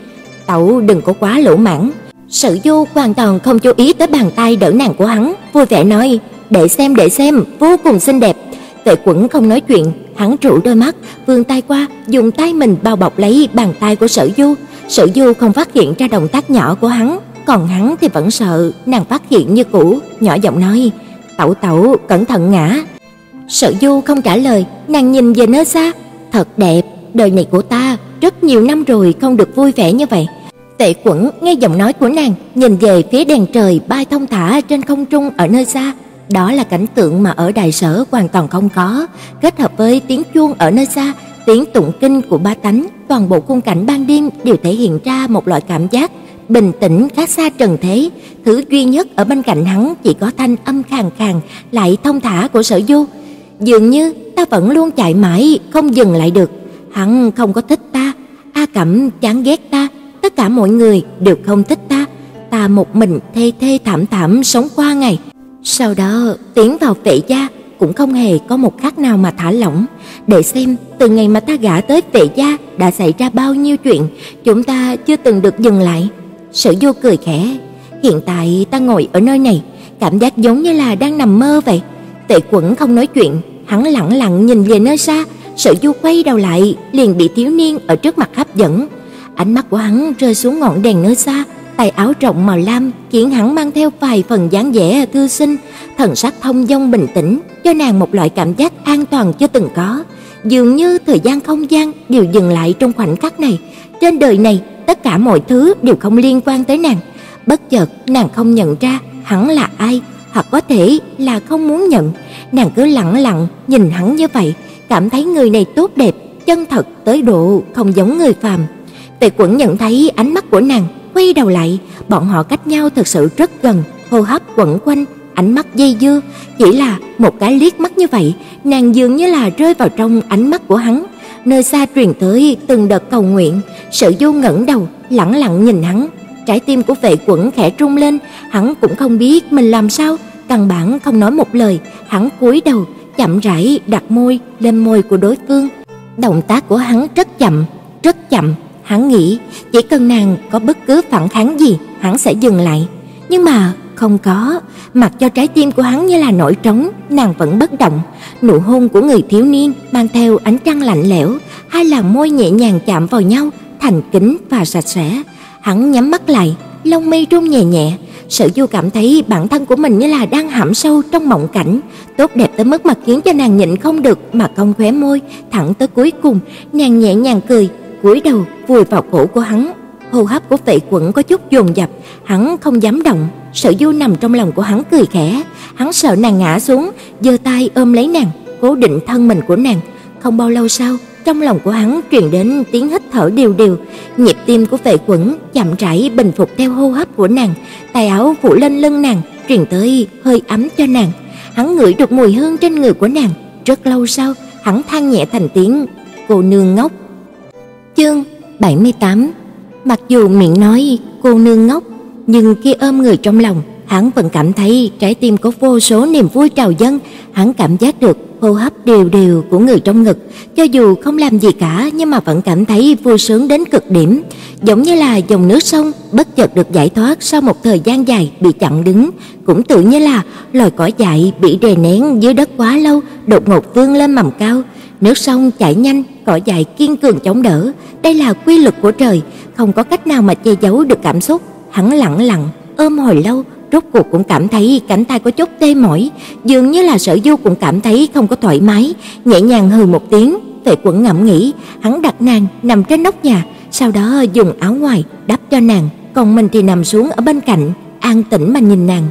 [SPEAKER 1] "Tẩu đừng có quá lỗ mãng." Sử Du hoàn toàn không chú ý tới bàn tay đỡ nàng của hắn, vui vẻ nói: "Để xem, để xem, vô cùng xinh đẹp." tệ Quẩn không nói chuyện, hắn trụ đôi mắt, vươn tay qua, dùng tay mình bao bọc lấy bàn tay của Sở Du. Sở Du không phát hiện ra động tác nhỏ của hắn, còn hắn thì vẫn sợ nàng phát hiện như cũ, nhỏ giọng nói: "Tẩu tẩu, cẩn thận ngã." Sở Du không trả lời, nàng nhìn về nơi xa, "Thật đẹp, đời này của ta rất nhiều năm rồi không được vui vẻ như vậy." Tệ Quẩn nghe giọng nói của nàng, nhìn về phía đèn trời bay thông thả trên không trung ở nơi xa, đó là cảnh tượng mà ở đại sở hoàn toàn không có, kết hợp với tiếng chuông ở nơi xa, tiếng tụng kinh của ba tánh, toàn bộ khung cảnh ban đêm đều thể hiện ra một loại cảm giác bình tĩnh khác xa trần thế, thứ duy nhất ở bên cạnh hắn chỉ có thanh âm khàn khàn lại thông thả của Sở Du. Dường như ta vẫn luôn chạy mãi không dừng lại được, hắn không có thích ta, A Cẩm chán ghét ta, tất cả mọi người đều không thích ta, ta một mình thê thê thảm thảm sống qua ngày. Sau đó tiến vào vệ gia cũng không hề có một khắc nào mà thả lỏng, để xem từ ngày mà ta gả tới vệ gia đã xảy ra bao nhiêu chuyện, chúng ta chưa từng được dừng lại. Sở Du cười khẽ, hiện tại ta ngồi ở nơi này, cảm giác giống như là đang nằm mơ vậy. Tệ Quẩn không nói chuyện, hắn lặng lặng nhìn về nơi xa, Sở Du quay đầu lại, liền bị thiếu niên ở trước mặt hấp dẫn. Ánh mắt của hắn rơi xuống ngọn đèn nơi xa, tay áo rộng màu lam khiến hắn mang theo vài phần dáng vẻ thư sinh, thần sắc thông dong bình tĩnh, cho nàng một loại cảm giác an toàn chưa từng có. Dường như thời gian không gian đều dừng lại trong khoảnh khắc này, trên đời này tất cả mọi thứ đều không liên quan tới nàng. Bất chợt nàng không nhận ra hắn là ai, hoặc có thể là không muốn nhận. Nàng cứ lặng lặng nhìn hắn như vậy, cảm thấy người này tốt đẹp, chân thật tới độ không giống người phàm. Tề Quẩn nhận thấy ánh mắt của nàng, quay đầu lại, bọn họ cách nhau thật sự rất gần, hô hấp quẩn quanh, ánh mắt dây dưa, chỉ là một cái liếc mắt như vậy, nàng dường như là rơi vào trong ánh mắt của hắn. Nơi xa truyền tới từng đợt cầu nguyện, Sở Du ngẩng đầu, lặng lặng nhìn hắn, trái tim của Vệ Quẩn khẽ rung lên, hắn cũng không biết mình làm sao, căn bản không nói một lời, hắn cúi đầu, chậm rãi đặt môi lên môi của đối phương. Động tác của hắn rất chậm, rất chậm, hắn nghĩ chỉ cần nàng có bất cứ phản kháng gì, hắn sẽ dừng lại. Nhưng mà không có, mặc cho trái tim của hắn như là nổi trống, nàng vẫn bất động. Nụ hôn của người thiếu niên mang theo ánh trăng lạnh lẽo, hai làn môi nhẹ nhàng chạm vào nhau, thành kính và sạch sẽ. Hắn nhắm mắt lại, lông mi rung nhẹ nhẹ, Sở Du cảm thấy bản thân của mình như là đang hãm sâu trong mộng cảnh, tốt đẹp tới mức mà khiến cho nàng nhịn không được mà cong khóe môi, thẳng tới cuối cùng, nàng nhẹ nhàng cười, cúi đầu vùi vào cổ của hắn. Hô hấp của Vệ Quẩn có chút dồn dập, hắn không dám động. Sở Du nằm trong lòng của hắn cười khẽ, hắn sợ nàng ngã xuống, giơ tay ôm lấy nàng, cố định thân mình của nàng. Không bao lâu sau, trong lòng của hắn truyền đến tiếng hít thở đều đều, nhịp tim của Vệ Quẩn chậm rãi bình phục theo hô hấp của nàng, tay áo phủ lên lưng nàng, truyền tới hơi ấm cho nàng. Hắn ngửi được mùi hương trên người của nàng, rất lâu sau, hắn than nhẹ thành tiếng cô nương ngốc. Chương 78 Mặc dù miệng nói cô nương ngốc, nhưng khi ôm người trong lòng, hắn vẫn cảm thấy trái tim có vô số niềm vui trào dâng, hắn cảm giác được hô hấp đều đều của người trong ngực, cho dù không làm gì cả nhưng mà vẫn cảm thấy vui sướng đến cực điểm, giống như là dòng nước sông bất chợt được giải thoát sau một thời gian dài bị chặn đứng, cũng tự như là loài cỏ dại bị đè nén dưới đất quá lâu, đột ngột vươn lên mầm cao, nước sông chảy nhanh, cỏ dại kiên cường chống đỡ, đây là quy luật của trời, không có cách nào mà che giấu được cảm xúc. Hắn lặng lặng ôm hồi lâu, rốt cuộc cũng cảm thấy cánh tay có chút tê mỏi, dường như là Sở Du cũng cảm thấy không có thoải mái, nhẹ nhàng hừ một tiếng, Tệ Quẩn ngẫm nghĩ, hắn đặt nàng nằm trên nóc nhà, sau đó dùng áo ngoài đắp cho nàng, còn mình thì nằm xuống ở bên cạnh, an tĩnh mà nhìn nàng.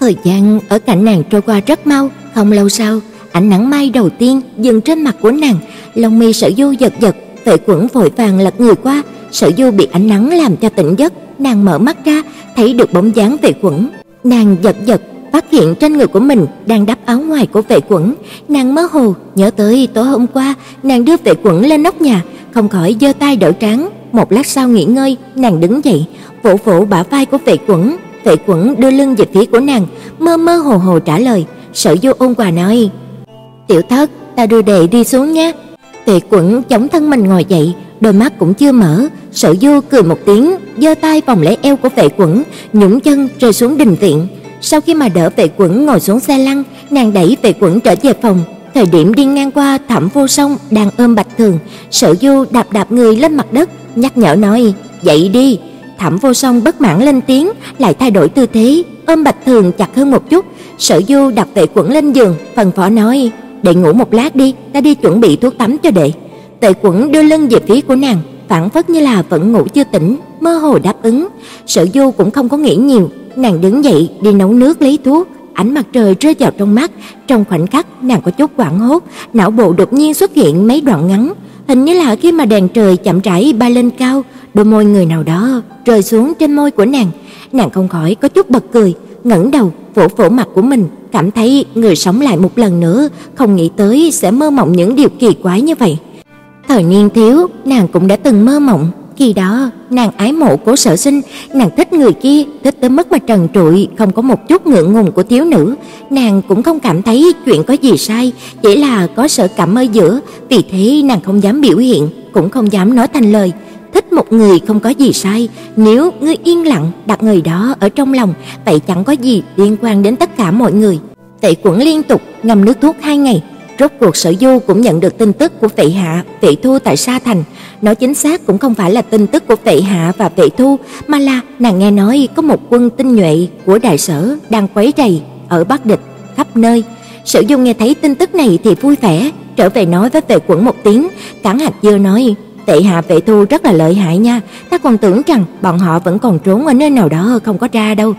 [SPEAKER 1] Thời gian ở cạnh nàng trôi qua rất mau, không lâu sau, ánh nắng mai đầu tiên dừng trên mặt của nàng, lông mi Sở Du giật giật, Vệ Quẩn vội vàng lật người qua, Sở Du bị ánh nắng làm cho tỉnh giấc, nàng mở mắt ra, thấy được bóng dáng Vệ Quẩn. Nàng giật giật phát hiện trên người của mình đang đắp áo ngoài của Vệ Quẩn, nàng mơ hồ nhớ tới tối hôm qua nàng đưa Vệ Quẩn lên nóc nhà, không khỏi giơ tay đỡ trán, một lát sau nghỉ ngơi, nàng đứng dậy, vỗ vỗ bả vai của Vệ Quẩn, Vệ Quẩn đưa lưng về phía của nàng, mơ mơ hồ hồ trả lời, Sở Du ôn quà nói: "Tiểu thất, ta đưa đệ đi xuống nhé." Vệ Quẩn chống thân mình ngồi dậy, đôi mắt cũng chưa mở, Sở Du cười một tiếng, giơ tay vòng lấy eo của Vệ Quẩn, nhún chân rơi xuống đình viện. Sau khi mà đỡ Vệ Quẩn ngồi xuống xe lăn, nàng đẩy Vệ Quẩn trở về phòng. Thời điểm đi ngang qua Thẩm Vô Song đang ôm Bạch Thường, Sở Du đạp đạp người lên mặt đất, nhắc nhở nói: "Dậy đi." Thẩm Vô Song bất mãn lên tiếng, lại thay đổi tư thế, ôm Bạch Thường chặt hơn một chút. Sở Du đặt Vệ Quẩn lên giường, phần phó nói: "Đệ ngủ một lát đi, ta đi chuẩn bị thuốc tắm cho đệ." Tệ Quẩn đưa lưng về phía của nàng, phản phất như là vẫn ngủ chưa tỉnh, mơ hồ đáp ứng. Sở Du cũng không có nghĩ nhiều, nàng đứng dậy đi nấu nước lấy thuốc, ánh mặt trời rơi vào trong mắt, trong khoảnh khắc nàng có chút hoảng hốt, não bộ đột nhiên xuất hiện mấy đoạn ngắn, hình như là khi mà đèn trời chậm rãi bay lên cao, đôi môi người nào đó rơi xuống trên môi của nàng, nàng không khỏi có chút bật cười, ngẩng đầu vỗ vỗ mặt của mình, cảm thấy người sống lại một lần nữa, không nghĩ tới sẽ mơ mộng những điều kỳ quái như vậy. Thời niên thiếu, nàng cũng đã từng mơ mộng, khi đó nàng ái mộ Cố Sở Sinh, nàng thích người kia, thích tới mức mà trần trụi, không có một chút ngượng ngùng của thiếu nữ, nàng cũng không cảm thấy chuyện có gì sai, chỉ là có sợ cảm ở giữa, vì thế nàng không dám biểu hiện, cũng không dám nói thành lời. Thích một người không có gì sai, nếu ngươi yên lặng đặt người đó ở trong lòng, vậy chẳng có gì liên quan đến tất cả mọi người. Tệ Quẩn liên tục ngâm nước thuốc hai ngày, Rốt cuộc Sở Du cũng nhận được tin tức của Vệ Hạ, Vệ Thu tại Sa Thành, nói chính xác cũng không phải là tin tức của Vệ Hạ và Vệ Thu, mà là nàng nghe nói có một quân tinh nhuệ của đại sở đang quấy rầy ở Bắc Địch khắp nơi. Sở Du nghe thấy tin tức này thì vui vẻ, trở về nói với Vệ Quẩn một tiếng, cắn hạt dưa nói: Tệ Hạ Vệ Thu rất là lợi hại nha, ta còn tưởng rằng bọn họ vẫn còn trốn ở nơi nào đó không có ra đâu."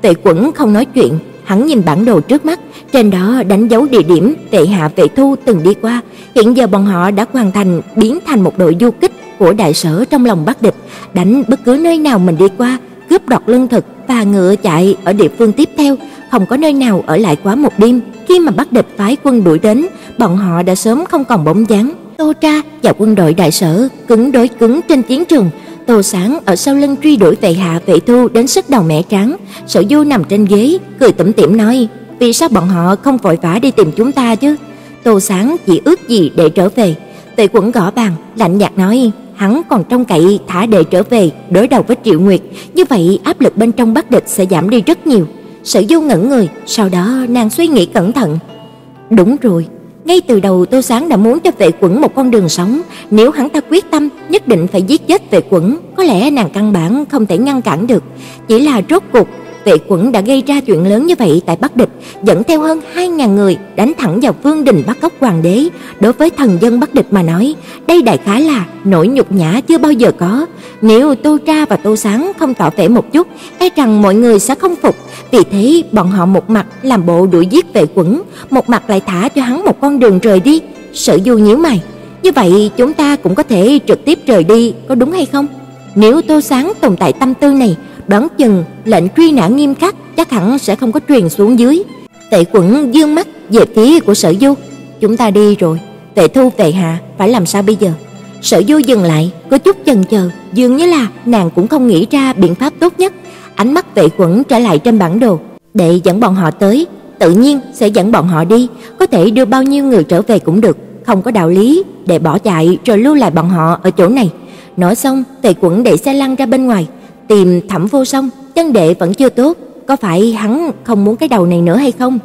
[SPEAKER 1] Tệ Quẩn không nói chuyện, Hắn nhìn bản đồ trước mắt, trên đó đánh dấu địa điểm Tệ Hạ Vệ Thu từng đi qua, hiện giờ bọn họ đã hoàn thành biến thành một đội du kích của đại sở trong lòng Bắc địch, đánh bất cứ nơi nào mình đi qua, cướp đoạt lương thực và ngựa chạy ở địa phương tiếp theo, không có nơi nào ở lại quá một đêm. Khi mà Bắc địch phái quân đuổi đến, bọn họ đã sớm không còn bóng dáng. Tô Tra và quân đội đại sở cứng đối cứng trên chiến trường, Tô Sáng ở sau lưng truy đuổi Vệ Hạ Vệ Thu đến sức đầu mẻ trắng, Sở Du nằm trên ghế, cười tủm tỉm nói: "Vì sao bọn họ không vội vã đi tìm chúng ta chứ?" Tô Sáng chỉ ước gì để trở về. Tề Quẩn gõ bàn, lạnh nhạt nói: "Hắn còn trông cậy thả đệ trở về đối đầu với Triệu Nguyệt, như vậy áp lực bên trong Bắc địch sẽ giảm đi rất nhiều." Sở Du ngẩn người, sau đó nàng suy nghĩ cẩn thận. Đúng rồi, ngay từ đầu Tô Sáng đã muốn cho Vệ Quẩn một con đường sống, nếu hắn ta quyết tâm nhất định phải giết chết Vệ Quẩn, có lẽ nàng căn bản không thể ngăn cản được. Chỉ là rốt cuộc Vệ Quẩn đã gây ra chuyện lớn như vậy tại Bắc Địch, dẫn theo hơn 2000 người đánh thẳng vào Vương đình bắt cóc hoàng đế. Đối với thần dân Bắc Địch mà nói, đây đại khái là nỗi nhục nhã chưa bao giờ có. Nếu Tô Tra và Tô Sáng không tỏ vẻ một chút, e rằng mọi người sẽ không phục. Vì thế, bọn họ một mặt làm bộ đuổi giết Vệ Quẩn, một mặt lại thả cho hắn một con đường rời đi. Sở Du nhíu mày, như vậy chúng ta cũng có thể trực tiếp rời đi, có đúng hay không? Nếu Tô Sáng tồn tại tâm tư này, đoán chừng lệnh truy nã nghiêm khắc chắc hẳn sẽ không có truyền xuống dưới. Tệ Quẩn dương mắt về phía của Sở Du, chúng ta đi rồi, Tệ Thu về hạ phải làm sao bây giờ? Sở Du dừng lại, có chút chần chờ, dường như là nàng cũng không nghĩ ra biện pháp tốt nhất. Ánh mắt Tệ Quẩn trở lại trên bản đồ, để dẫn bọn họ tới, tự nhiên sẽ dẫn bọn họ đi, có thể đưa bao nhiêu người trở về cũng được, không có đạo lý để bỏ chạy rồi lưu lại bọn họ ở chỗ này. Nói xong, Tề Quẩn đẩy xe lăn ra bên ngoài, tìm Thẩm Vô Song, chân đệ vẫn chưa tốt, có phải hắn không muốn cái đầu này nữa hay không?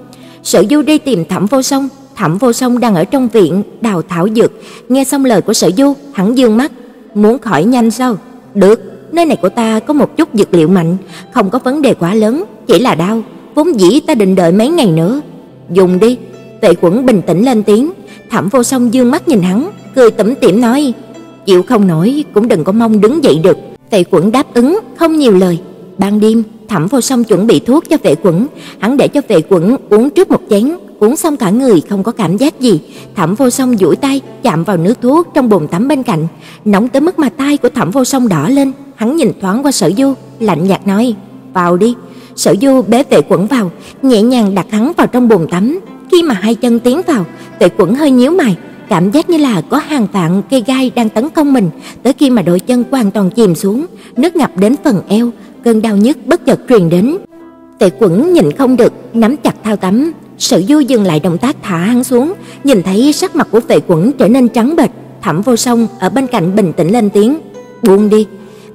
[SPEAKER 1] Sở Du đi tìm Thẩm Vô Song, Thẩm Vô Song đang ở trong viện đào thảo dược, nghe xong lời của Sở Du, hắn dương mắt, muốn khỏi nhanh sao? Được, nơi này của ta có một chút dược liệu mạnh, không có vấn đề quá lớn, chỉ là đau, vốn dĩ ta định đợi mấy ngày nữa. Dùng đi." Vệ Quẩn bình tĩnh lên tiếng, Thẩm Vô Song dương mắt nhìn hắn, cười tủm tỉm nói: "Chịu không nổi cũng đừng có mong đứng dậy được." Vệ Quẩn đáp ứng, không nhiều lời. Ban đêm, Thẩm Vô Song chuẩn bị thuốc cho Vệ Quẩn, hắn để cho Vệ Quẩn uống trước một chén, uống xong cả người không có cảm giác gì. Thẩm Vô Song duỗi tay chạm vào nước thuốc trong bồn tắm bên cạnh, nóng tới mức mà tay của Thẩm Vô Song đỏ lên. Hắn nhìn thoáng qua Sở Du, lạnh nhạt nói: "Vào đi." Sở Du bế Vệ Quẩn vào, nhẹ nhàng đặt hắn vào trong bồn tắm. Khi mà hai chân tiến vào, Vệ Quẩn hơi nhíu mày, cảm giác như là có hàng vạn cây gai đang tấn công mình, tới khi mà đôi chân hoàn toàn chìm xuống, nước ngập đến phần eo, cơn đau nhức bất chợt truyền đến. Tệ Quẩn nhìn không được, nắm chặt thao tắm, Sở Du dừng lại động tác thả hắn xuống, nhìn thấy sắc mặt của Tệ Quẩn trở nên trắng bệch, Thẩm Vô Song ở bên cạnh bình tĩnh lên tiếng, "Buông đi."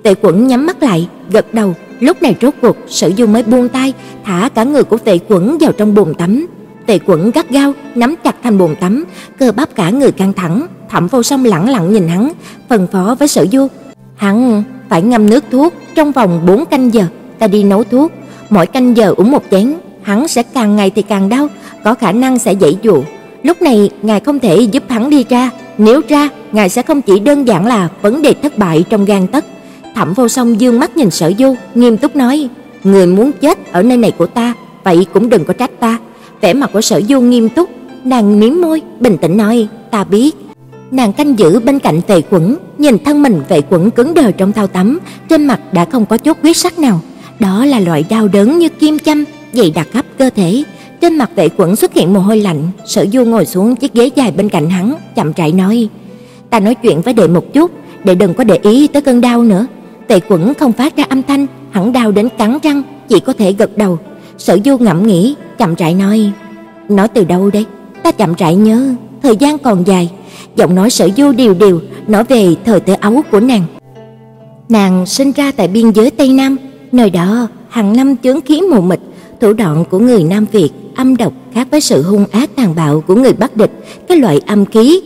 [SPEAKER 1] Tệ Quẩn nhắm mắt lại, gật đầu, lúc này rốt cuộc Sở Du mới buông tay, thả cả người của Tệ Quẩn vào trong bồn tắm. Tề Quẩn gắt gao nắm chặt thành bồn tắm, cơ bắp cả người căng thẳng, Thẩm Vô Song lẳng lặng nhìn hắn, phân phó với Sở Du, hắn phải ngâm nước thuốc trong vòng 4 canh giờ, ta đi nấu thuốc, mỗi canh giờ uống một chén, hắn sẽ càng ngày thì càng đau, có khả năng sẽ dậy dụ. Lúc này ngài không thể giúp hắn đi ra, nếu ra, ngài sẽ không chỉ đơn giản là vấn đề thất bại trong gan tất. Thẩm Vô Song dương mắt nhìn Sở Du, nghiêm túc nói: "Người muốn chết ở nơi này của ta, vậy cũng đừng có trách ta." Vẻ mặt của Sở Du nghiêm túc, nàng mím môi, bình tĩnh nói: "Ta biết." Nàng canh giữ bên cạnh Vệ Quẩn, nhìn thân mình Vệ Quẩn cứng đờ trong thau tắm, trên mặt đã không có chút huyết sắc nào. Đó là loại đau đớn như kim châm dày đặc khắp cơ thể. Trên mặt Vệ Quẩn xuất hiện mồ hôi lạnh, Sở Du ngồi xuống chiếc ghế dài bên cạnh hắn, chậm rãi nói: "Ta nói chuyện với đệ một chút, đệ đừng có để ý tới cơn đau nữa." Vệ Quẩn không phát ra âm thanh, hắn đau đến cắn răng, chỉ có thể gật đầu. Sở Du ngẫm nghĩ, chậm rãi nói: "Nói từ đâu đây? Ta chậm rãi nhớ, thời gian còn dài." Giọng nói Sở Du điều điều nói về thời thơ ấu của nàng. Nàng sinh ra tại biên giới Tây Nam, nơi đó hàng năm chướng khí mù mịt, thủ đoạn của người Nam Việt âm độc khác với sự hung ác tàn bạo của người Bắc địch, cái loại âm khí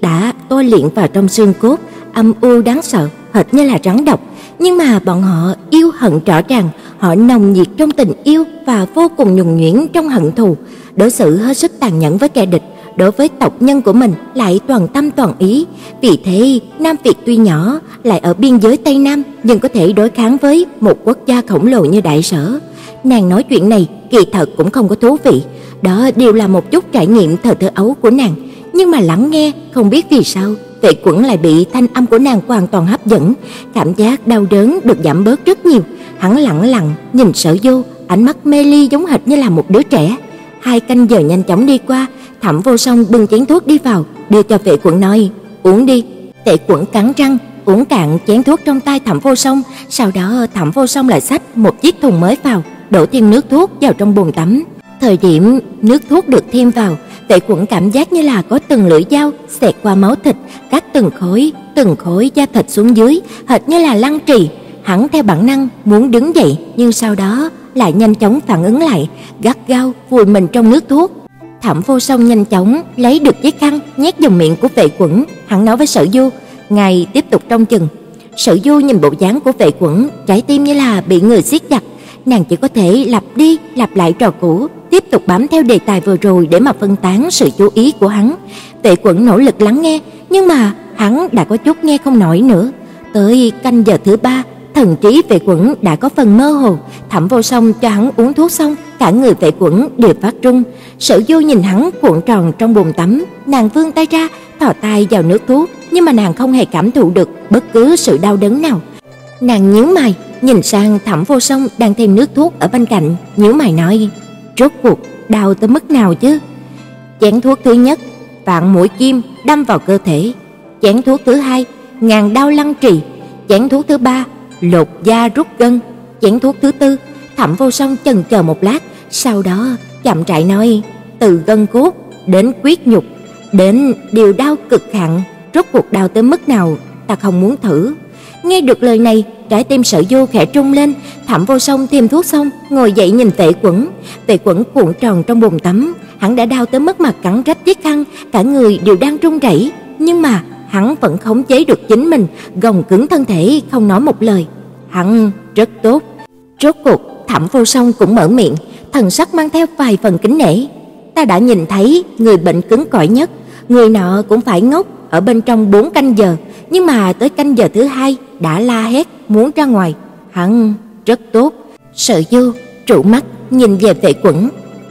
[SPEAKER 1] đã tôi luyện vào trong xương cốt, âm u đáng sợ, hệt như là rắn độc, nhưng mà bọn họ yêu hận rõ ràng, họ nồng nhiệt trong tình yêu và vô cùng nhuần nhuyễn trong hận thù, đối xử hết sức tàn nhẫn với kẻ địch, đối với tộc nhân của mình lại toàn tâm toàn ý. Vì thế, Nam Việt tuy nhỏ, lại ở biên giới Tây Nam nhưng có thể đối kháng với một quốc gia khổng lồ như Đại Sở. Nàng nói chuyện này kỳ thật cũng không có thú vị, đó đều là một chút trải nghiệm thời thơ ấu của nàng, nhưng mà lắng nghe không biết vì sao Vệ Quẩn lại bị thanh âm của nàng hoàn toàn hấp dẫn, cảm giác đau đớn được giảm bớt rất nhiều. Hắn lặng lặng nhìn Sở Du, ánh mắt mê ly giống hệt như là một đứa trẻ. Hai canh giờ nhanh chóng đi qua, Thẩm Vô Song bưng chén thuốc đi vào, đưa cho Vệ Quẩn nói: "Uống đi." Vệ Quẩn cắn răng, uống cạn chén thuốc trong tay Thẩm Vô Song, sau đó Thẩm Vô Song lại xách một chiếc thùng mới vào, đổ thêm nước thuốc vào trong bồn tắm. Thời điểm nước thuốc được thêm vào, Vệ Quẩn cảm giác như là có từng lưỡi dao xẹt qua máu thịt, cắt từng khối, từng khối da thịt xuống dưới, hệt như là lăn trì. Hắn theo bản năng muốn đứng dậy, nhưng sau đó lại nhanh chóng phản ứng lại, gắt gao vùi mình trong nước thuốc. Thẩm Vô Song nhanh chóng lấy được chiếc khăn nhét vào miệng của Vệ Quẩn, hắn nói với Sở Du, ngài tiếp tục trông chừng. Sở Du nhìn bộ dáng của Vệ Quẩn, trái tim như là bị người siết chặt, nàng chỉ có thể lặp đi lặp lại trò cũ, tiếp tục bám theo đề tài vừa rồi để mà phân tán sự chú ý của hắn. Vệ Quẩn nỗ lực lắng nghe, nhưng mà hắn đã có chút nghe không nổi nữa. Tới canh giờ thứ ba, thần trí Vệ Quẩn đã có phần mơ hồ, Thẩm Vô Song cho hắn uống thuốc xong, cả người Vệ Quẩn đều phát run. Sở Du nhìn hắn cuộn tròn trong bồn tắm, nàng vươn tay ra, thò tay vào nước thuốc, nhưng mà nàng không hề cảm thụ được bất cứ sự đau đớn nào. Nàng nhíu mày, nhìn sang Thẩm Vô Song đang thêm nước thuốc ở bên cạnh, nhíu mày nói: "Rốt cuộc đau tới mức nào chứ?" Chén thuốc thứ nhất, vạn mũi kim đâm vào cơ thể. Chén thuốc thứ hai, ngàn đau lăn trì. Chén thuốc thứ ba, lột da rút gân. Chén thuốc thứ tư, Thẩm Vô Song chần chờ một lát, sau đó chậm rãi nói: "Từ gân cốt đến quyết nhục, đến điều đau cực hạn, rốt cuộc đau tới mức nào ta không muốn thử." Nghe được lời này, trái tim Sở Du khẽ trung lên, Thẩm Vô Song thêm thuốc xong, ngồi dậy nhìn Tệ Quẩn. Tệ Quẩn cuộn tròn trong bồn tắm, hắn đã đau tới mức mặt cắn rách chiếc khăn, cả người đều đang run rẩy, nhưng mà hắn vẫn khống chế được chính mình, gồng cứng thân thể không nói một lời. hắn rất tốt. Rốt cuộc, Thẩm Vô Song cũng mở miệng, thần sắc mang theo vài phần kính nể. Ta đã nhìn thấy người bệnh cứng cỏi nhất, người nọ cũng phải ngốc ở bên trong 4 canh giờ, nhưng mà tới canh giờ thứ hai đã la hét muốn ra ngoài. Hắn rất tốt. Sở Du trụ mắt nhìn về Vệ Quẩn,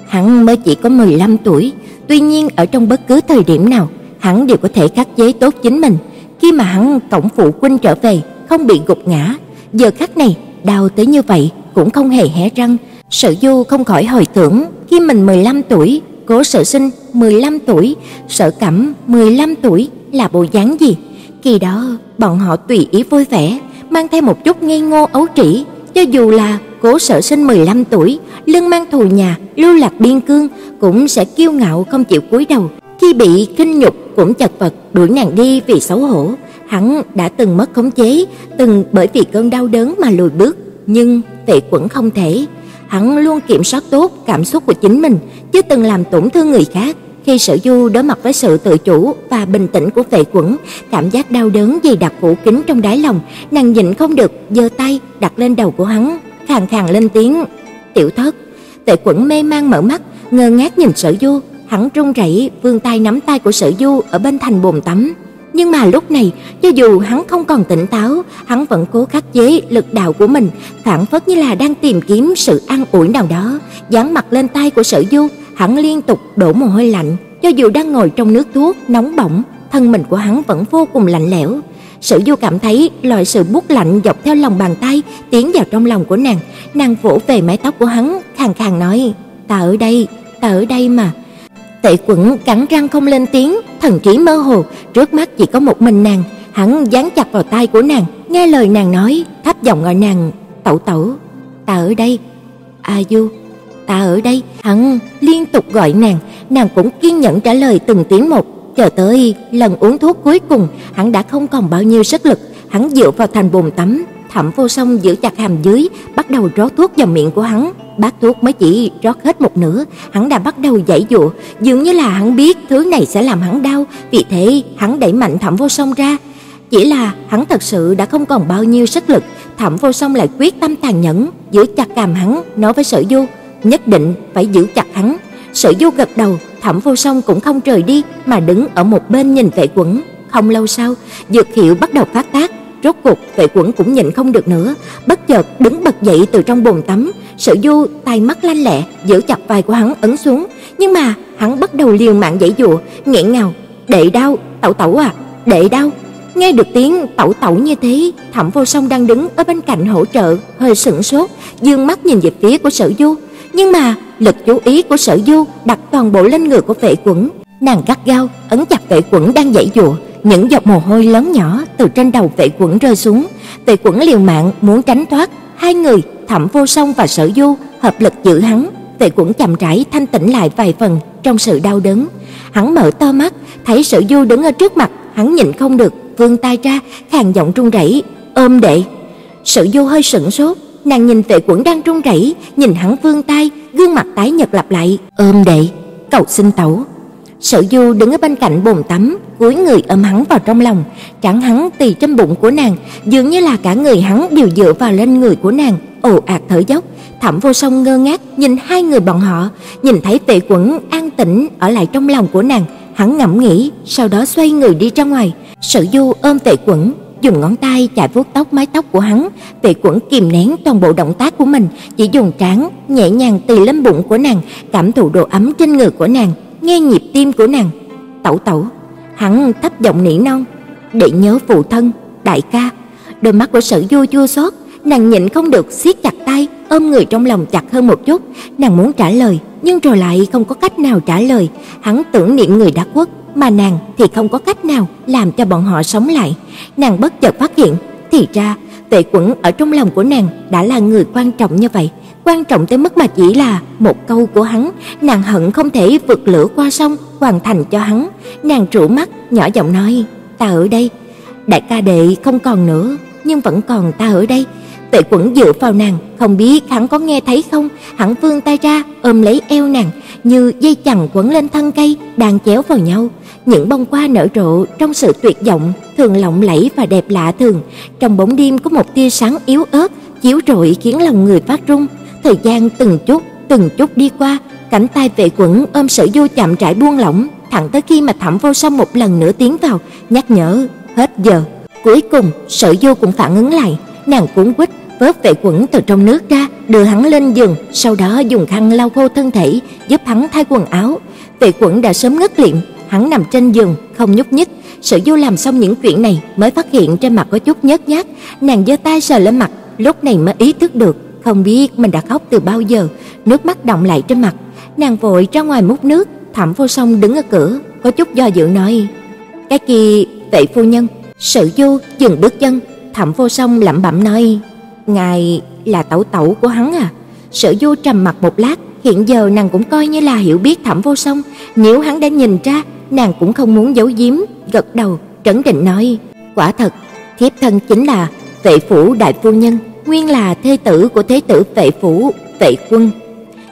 [SPEAKER 1] hắn mới chỉ có 15 tuổi, tuy nhiên ở trong bất cứ thời điểm nào, hắn đều có thể khắc chế tốt chính mình. Khi mà hắn cổng phụ huynh trở về, không bị gục ngã, giờ khắc này đau tới như vậy cũng không hề hé răng. Sở Du không khỏi hồi tưởng khi mình 15 tuổi, Cố Sở Sinh 15 tuổi, Sở Cẩm 15 tuổi là bộ dáng gì? kỳ đó, bọn họ tùy ý vui vẻ, mang theo một chút ngây ngô ấu trĩ, cho dù là Cố Sở Sinh 15 tuổi, lưng mang thù nhà, lưu lạc biên cương, cũng sẽ kiêu ngạo không chịu cúi đầu. Khi bị kinh nhục cũng chật vật đuổi nàng đi vì xấu hổ, hắn đã từng mất khống chế, từng bởi vì cơn đau đớn mà lùi bước, nhưng Vệ Quẩn không thể. Hắn luôn kiểm soát tốt cảm xúc của chính mình, chưa từng làm tổn thương người khác. Khi Sở Du đối mặt với sự tự chủ và bình tĩnh của Vệ Quẩn, cảm giác đau đớn dày đặc phủ kín trong đáy lòng, nàng nhịn không được giơ tay đặt lên đầu của hắn, khàn khàn lên tiếng, "Tiểu Thất." Vệ Quẩn mê man mở mắt, ngơ ngác nhìn Sở Du, hắn run rẩy vươn tay nắm tay của Sở Du ở bên thành bồn tắm. Nhưng mà lúc này, cho dù hắn không còn tỉnh táo, hắn vẫn cố khắc chế lực đạo của mình, phản phất như là đang tìm kiếm sự an ủi nào đó, dán mặt lên tay của Sở Du, hắn liên tục đổ mồ hôi lạnh, cho dù đang ngồi trong nước thuốc nóng bỏng, thân mình của hắn vẫn vô cùng lạnh lẽo. Sở Du cảm thấy loại sự buốt lạnh dọc theo lòng bàn tay tiến vào trong lòng của nàng, nàng vỗ về mái tóc của hắn, khàn khàn nói: "Ta ở đây, ta ở đây mà." Tệ Quẩn cắn răng không lên tiếng, thần trí mơ hồ, trước mắt chỉ có một mình nàng, hắn dán chặt vào tai của nàng, nghe lời nàng nói, thấp giọng gọi nàng, "Tẩu tẩu, ta ở đây." "A Du, ta ở đây." Hắn liên tục gọi nàng, nàng cũng kiên nhẫn trả lời từng tiếng một, chờ tới lần uống thuốc cuối cùng, hắn đã không còn bao nhiêu sức lực, hắn dựa vào thành bồn tắm, Thẩm Vô Song giữ chặt hàm dưới, bắt đầu rót thuốc vào miệng của hắn. Bát thuốc mới chỉ rót hết một nửa, hắn đã bắt đầu giãy giụa, dường như là hắn biết thứ này sẽ làm hắn đau, vì thế hắn đẩy mạnh Thẩm Vô Song ra. Chỉ là hắn thật sự đã không còn bao nhiêu sức lực, Thẩm Vô Song lại quyết tâm tàn nhẫn, giữ chặt cằm hắn, nói với Sở Du, nhất định phải giữ chặt hắn. Sở Du gật đầu, Thẩm Vô Song cũng không rời đi mà đứng ở một bên nhìn Vệ Quẩn. Không lâu sau, dược hiệu bắt đầu phát tác, Rốt cục Vệ Quẩn cũng nhịn không được nữa, bất chợt đứng bật dậy từ trong bồn tắm, Sở Du tay mắt lanh lẹ giữ chặt vai của hắn ấn xuống, nhưng mà hắn bắt đầu liều mạng giãy giụa, nghẹn ngào, "Đệ đau, tẩu tẩu à, đệ đau." Nghe được tiếng tẩu tẩu như thế, Thẩm Vô Song đang đứng ở bên cạnh hỗ trợ, hơi sững sốt, dương mắt nhìn về phía của Sở Du, nhưng mà lực chú ý của Sở Du đặt toàn bộ lên người của Vệ Quẩn, nàng gắt gao ấn chặt Vệ Quẩn đang giãy giụa, những giọt mồ hôi lớn nhỏ từ trên đầu Vệ Quẩn rơi xuống, Vệ Quẩn liều mạng muốn tránh thoát, hai người, Thẩm Vô Song và Sở Du hợp lực giữ hắn, Vệ Quẩn chậm rãi thanh tỉnh lại vài phần trong sự đau đớn. Hắn mở to mắt, thấy Sở Du đứng ở trước mặt, hắn nhịn không được, vươn tay ra, khàn giọng run rẩy, "Ôm đệ." Sở Du hơi sững sốt, nàng nhìn Vệ Quẩn đang run rẩy, nhìn hắn vươn tay, gương mặt tái nhợt lặp lại, "Ôm đệ." Cầu xin tẩu. Sở Du đứng ở bên cạnh bồn tắm, cúi người ôm hắn vào trong lòng, trắng hắn tỳ trên bụng của nàng, dường như là cả người hắn đều dựa vào lên người của nàng, ồ ạt thở dốc. Thẩm Vô Song ngơ ngác nhìn hai người bọn họ, nhìn thấy Tệ Quẩn an tĩnh ở lại trong lòng của nàng, hắn ngẫm nghĩ, sau đó xoay người đi ra ngoài. Sở Du ôm Tệ Quẩn, dùng ngón tay chải vuốt tóc mái tóc của hắn, Tệ Quẩn kìm nén toàn bộ động tác của mình, chỉ dùng trán nhẹ nhàng tì lên bụng của nàng, cảm thụ độ ấm trên người của nàng, nghe nhịp tim của nàng. "Tẩu tẩu." Hắn thấp giọng nỉ non, "Để nhớ phụ thân, đại ca." Đôi mắt của Sở Du chua xót, nàng nhịn không được siết chặt tay, ôm người trong lòng chặt hơn một chút, nàng muốn trả lời, nhưng rồi lại không có cách nào trả lời. Hắn tưởng niệm người đã khuất, mà nàng thì không có cách nào làm cho bọn họ sống lại. Nàng bất chợt phát hiện, thì ra Tệ Quẩn ở trong lòng của nàng đã là người quan trọng như vậy, quan trọng tới mức mà chỉ là một câu của hắn, nàng hận không thể vượt lửa qua sông hoàn thành cho hắn. Nàng trụ mắt, nhỏ giọng nói: "Ta ở đây." Đại ca đệ không còn nữa, nhưng vẫn còn ta ở đây. Tệ Quẩn dựa vào nàng, không biết hắn có nghe thấy không, hắn vươn tay ra ôm lấy eo nàng, như dây chằng quấn lên thân cây đang chéo vào nhau. Những bông hoa nở rộ trong sự tuyệt vọng, thường lộng lẫy và đẹp lạ thường, trong bóng đêm có một tia sáng yếu ớt chiếu rọi khiến lòng người phát run. Thời gian từng chút, từng chút đi qua, cảnh tay vệ quẩn ôm Sở Du chậm rãi buông lỏng, thẳng tới khi mà Thẩm Vô Song một lần nữa tiến vào, nhắc nhở, hết giờ. Cuối cùng, Sở Du cũng phản ứng lại, nàng cuốn quýt vớt vệ quẩn từ trong nước ra, đưa hắn lên giường, sau đó dùng khăn lau khô thân thể, giúp hắn thay quần áo. Vệ quẩn đã sớm ngất liệm, hắn nằm trên giường không nhúc nhích. Sở Du làm xong những chuyện này mới phát hiện trên mặt có chút nhớt nhát, nàng giơ tay sờ lên mặt, lúc này mới ý thức được, không biết mình đã khóc từ bao giờ, nước mắt đọng lại trên mặt. Nàng vội ra ngoài múc nước, Thẩm Vô Song đứng ở cửa, có chút do dự nói: "Cái kia, vệ phu nhân." Sở Du dừng bước chân, Thẩm Vô Song lẩm bẩm nói: "Ngài là tẩu tẩu của hắn à?" Sở Du trầm mặt một lát, hiện giờ nàng cũng coi như là hiểu biết Thẩm Vô Song, nếu hắn đã nhìn ra, nàng cũng không muốn giấu giếm, gật đầu, trấn định nói: "Quả thật, thiếp thân chính là Vệ phủ đại phu nhân, nguyên là thê tử của thế tử Vệ phủ, Vệ quân.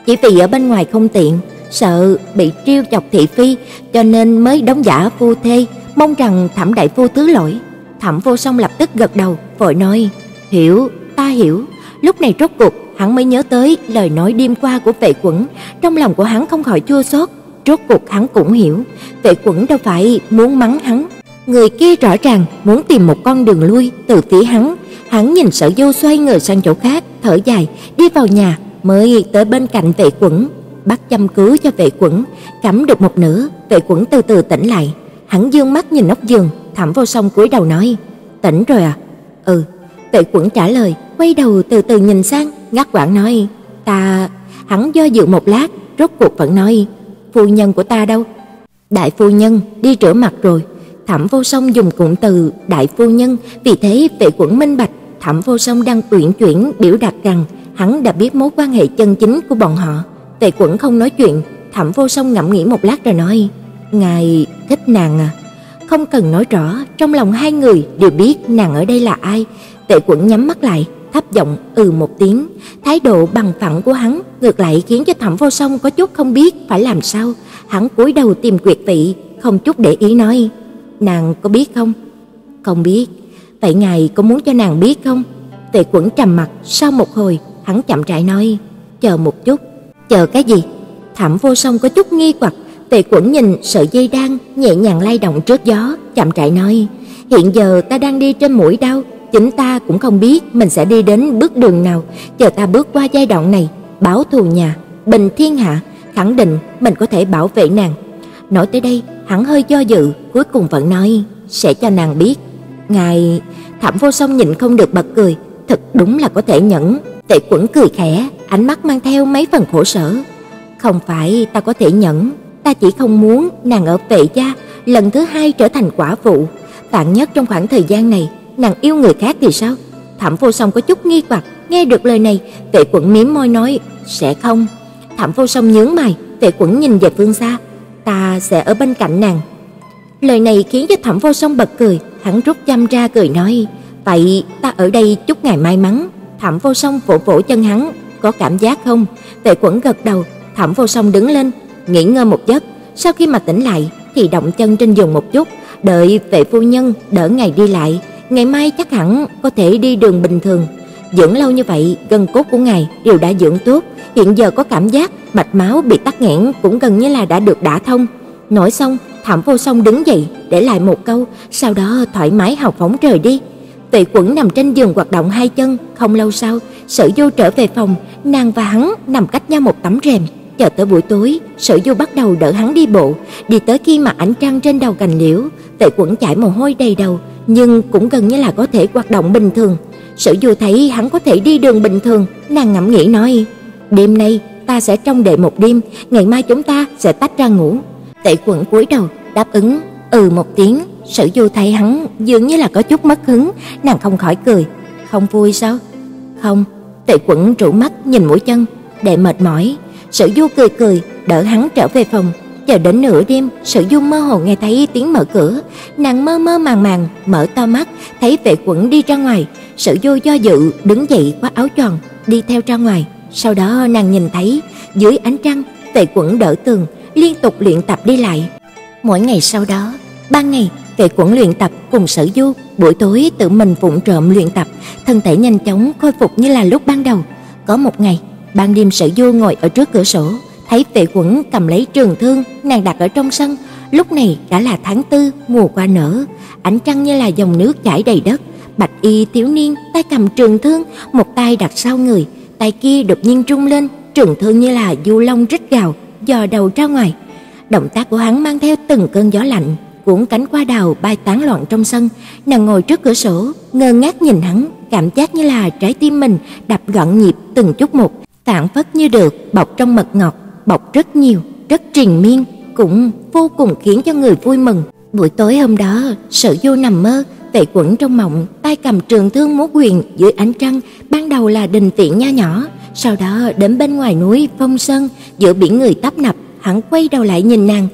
[SPEAKER 1] Chỉ vì ở bên ngoài không tiện, sợ bị trêu chọc thị phi, cho nên mới đóng giả phu thê, mong rằng Thẩm đại phu thứ lỗi." Thẩm Vô Song lập tức gật đầu, vội nói: "Hiểu, ta hiểu." Lúc này rốt cuộc hắn mới nhớ tới lời nói đêm qua của Vệ Quẩn, trong lòng của hắn không khỏi chua xót, rốt cuộc hắn cũng hiểu, Vệ Quẩn đâu phải muốn mắng hắn, người kia rõ ràng muốn tìm một con đường lui từ phía hắn. Hắn nhìn Sở Du xoay người sang chỗ khác, thở dài, đi vào nhà, mới tới bên cạnh Vệ Quẩn, bắt chăm cứu cho Vệ Quẩn, cắm được một nửa, Vệ Quẩn từ từ tỉnh lại, hắn dương mắt nhìn nóc giường, thẳm Vô Song cúi đầu nói: "Tỉnh rồi à?" "Ừ." Vệ Quẩn trả lời, quay đầu từ từ nhìn sang, ngắt quãng nói: "Ta..." Hắn do dự một lát, rốt cuộc vẫn nói: "Phu nhân của ta đâu?" "Đại phu nhân đi rửa mặt rồi." Thẩm Vô Song dùng cụm từ đại phu nhân, vì thế Vệ Quẩn minh bạch, Thẩm Vô Song đang tuyển chuyển biểu đạt rằng hắn đã biết mối quan hệ chân chính của bọn họ. Vệ Quẩn không nói chuyện, Thẩm Vô Song ngẫm nghĩ một lát rồi nói: "Ngài thích nàng à?" Không cần nói rõ, trong lòng hai người đều biết nàng ở đây là ai. Vệ Quẩn nhắm mắt lại, thấp giọng ừ một tiếng, thái độ bằng phẳng của hắn ngược lại khiến cho Thẩm Vô Song có chút không biết phải làm sao. Hắn cúi đầu tìm quyệt vị, không chút để ý nói: "Nàng có biết không?" "Không biết." "Vậy ngài có muốn cho nàng biết không?" Tề Quẩn trầm mặt, sau một hồi, hắn chậm rãi nói: "Chờ một chút." "Chờ cái gì?" Thẩm Vô Song có chút nghi hoặc, Tề Quẩn nhìn sợi dây đan nhẹ nhàng lay động trước gió, chậm rãi nói: "Hiện giờ ta đang đi trên mũi đau, chính ta cũng không biết mình sẽ đi đến bước đường nào, chờ ta bước qua giai đoạn này, báo thù nhà, bình thiên hạ, khẳng định mình có thể bảo vệ nàng." Nói tới đây, hắn hơi do dự, cuối cùng vẫn nói: "Sẽ cho nàng biết." Ngài Thẩm Vô Song nhịn không được bật cười, thật đúng là có thể nhẫn. Tệ Quẩn cười khẽ, ánh mắt mang theo mấy phần khổ sở. Không phải ta có thể nhẫn, ta chỉ không muốn nàng ở vệ gia lần thứ hai trở thành quả phụ. Vạn nhất trong khoảng thời gian này, nàng yêu người khác thì sao? Thẩm Vô Song có chút nghi hoặc, nghe được lời này, Tệ Quẩn mím môi nói, "Sẽ không." Thẩm Vô Song nhướng mày, Tệ Quẩn nhìn về phương xa, "Ta sẽ ở bên cạnh nàng." Lời này khiến cho Thẩm Vô Song bật cười, hắn rút chăm ra cười nói, "Vậy ta ở đây chúc ngài may mắn." Thẩm Vô Song vỗ vỗ chân hắn, "Có cảm giác không?" Tệ Quẩn gật đầu, Thẩm Vô Song đứng lên, nghỉ ngơi một giấc, sau khi mà tỉnh lại thì động chân trên giường một chút, đợi vệ phu nhân đỡ ngày đi lại, ngày mai chắc hẳn có thể đi đường bình thường. Dưỡng lâu như vậy, gân cốt của ngài đều đã dưỡng tốt, hiện giờ có cảm giác mạch máu bị tắc nghẽn cũng gần như là đã được đả thông. Nói xong, Thẩm Vô Song đứng dậy, để lại một câu, sau đó thoải mái hào phóng rời đi. Tệ Quẩn nằm trên giường hoạt động hai chân, không lâu sau, Sở Du trở về phòng, nàng và hắn nằm cách nhau một tấm rèm. Chờ tới buổi tối, Sở Du bắt đầu đỡ hắn đi bộ, đi tới khi mà ánh trăng trên đầu cành liễu, Tệ Quẩn chảy mồ hôi đầy đầu, nhưng cũng gần như là có thể hoạt động bình thường. Sở Du thấy hắn có thể đi đường bình thường, nàng ngẫm nghĩ nói: "Đêm nay ta sẽ trong đợi một đêm, ngày mai chúng ta sẽ tách ra ngủ." Tệ Quẩn cúi đầu đáp ứng, ừ một tiếng, Sở Du thấy hắn dường như là có chút mất hứng, nàng không khỏi cười, "Không vui sao?" "Không." Tệ Quẩn rũ mắt nhìn mũi chân, đệ mệt mỏi, Sở Du cười cười, đỡ hắn trở về phòng. Chờ đến nửa đêm, Sở Du mơ hồ nghe thấy tiếng mở cửa, nàng mơ mơ màng màng mở to mắt, thấy Vệ Quẩn đi ra ngoài, Sở Du do dự đứng dậy khoác áo choàng, đi theo ra ngoài. Sau đó nàng nhìn thấy dưới ánh trăng, Vệ Quẩn đỡ tường, liên tục luyện tập đi lại. Mỗi ngày sau đó, ban ngày Vệ Quẩn luyện tập cùng Sở Du buổi tối tự mình vụng trộm luyện tập, thân thể nhanh chóng khôi phục như là lúc ban đầu. Có một ngày, ban đêm Sở Du ngồi ở trước cửa sổ, thấy Vệ Quẩn cầm lấy trường thương nàng đặt ở trong sân, lúc này đã là tháng tư, mùa qua nở, ánh trăng như là dòng nước chảy đầy đất, bạch y thiếu niên tay cầm trường thương, một tay đặt sau người, tay kia đột nhiên rung lên, trường thương như là du long rít gào, dò đầu ra ngoài. Động tác của hắn mang theo từng cơn gió lạnh, cuốn cánh qua đào bay tán loạn trong sân, nàng ngồi trước cửa sổ, ngơ ngác nhìn hắn, cảm giác như là trái tim mình đập loạn nhịp từng chút một, tản phất như được bọc trong mật ngọt, bọc rất nhiều, rất triền miên, cũng vô cùng khiến cho người vui mừng. Buổi tối hôm đó, Sở Du nằm mơ, Tệ Quẩn trong mộng, tay cầm trường thương múa quyền dưới ánh trăng, ban đầu là đình viện nho nhỏ, sau đó đến bên ngoài núi Phong Sơn, giữa biển người tấp nập, hắn quay đầu lại nhìn nàng.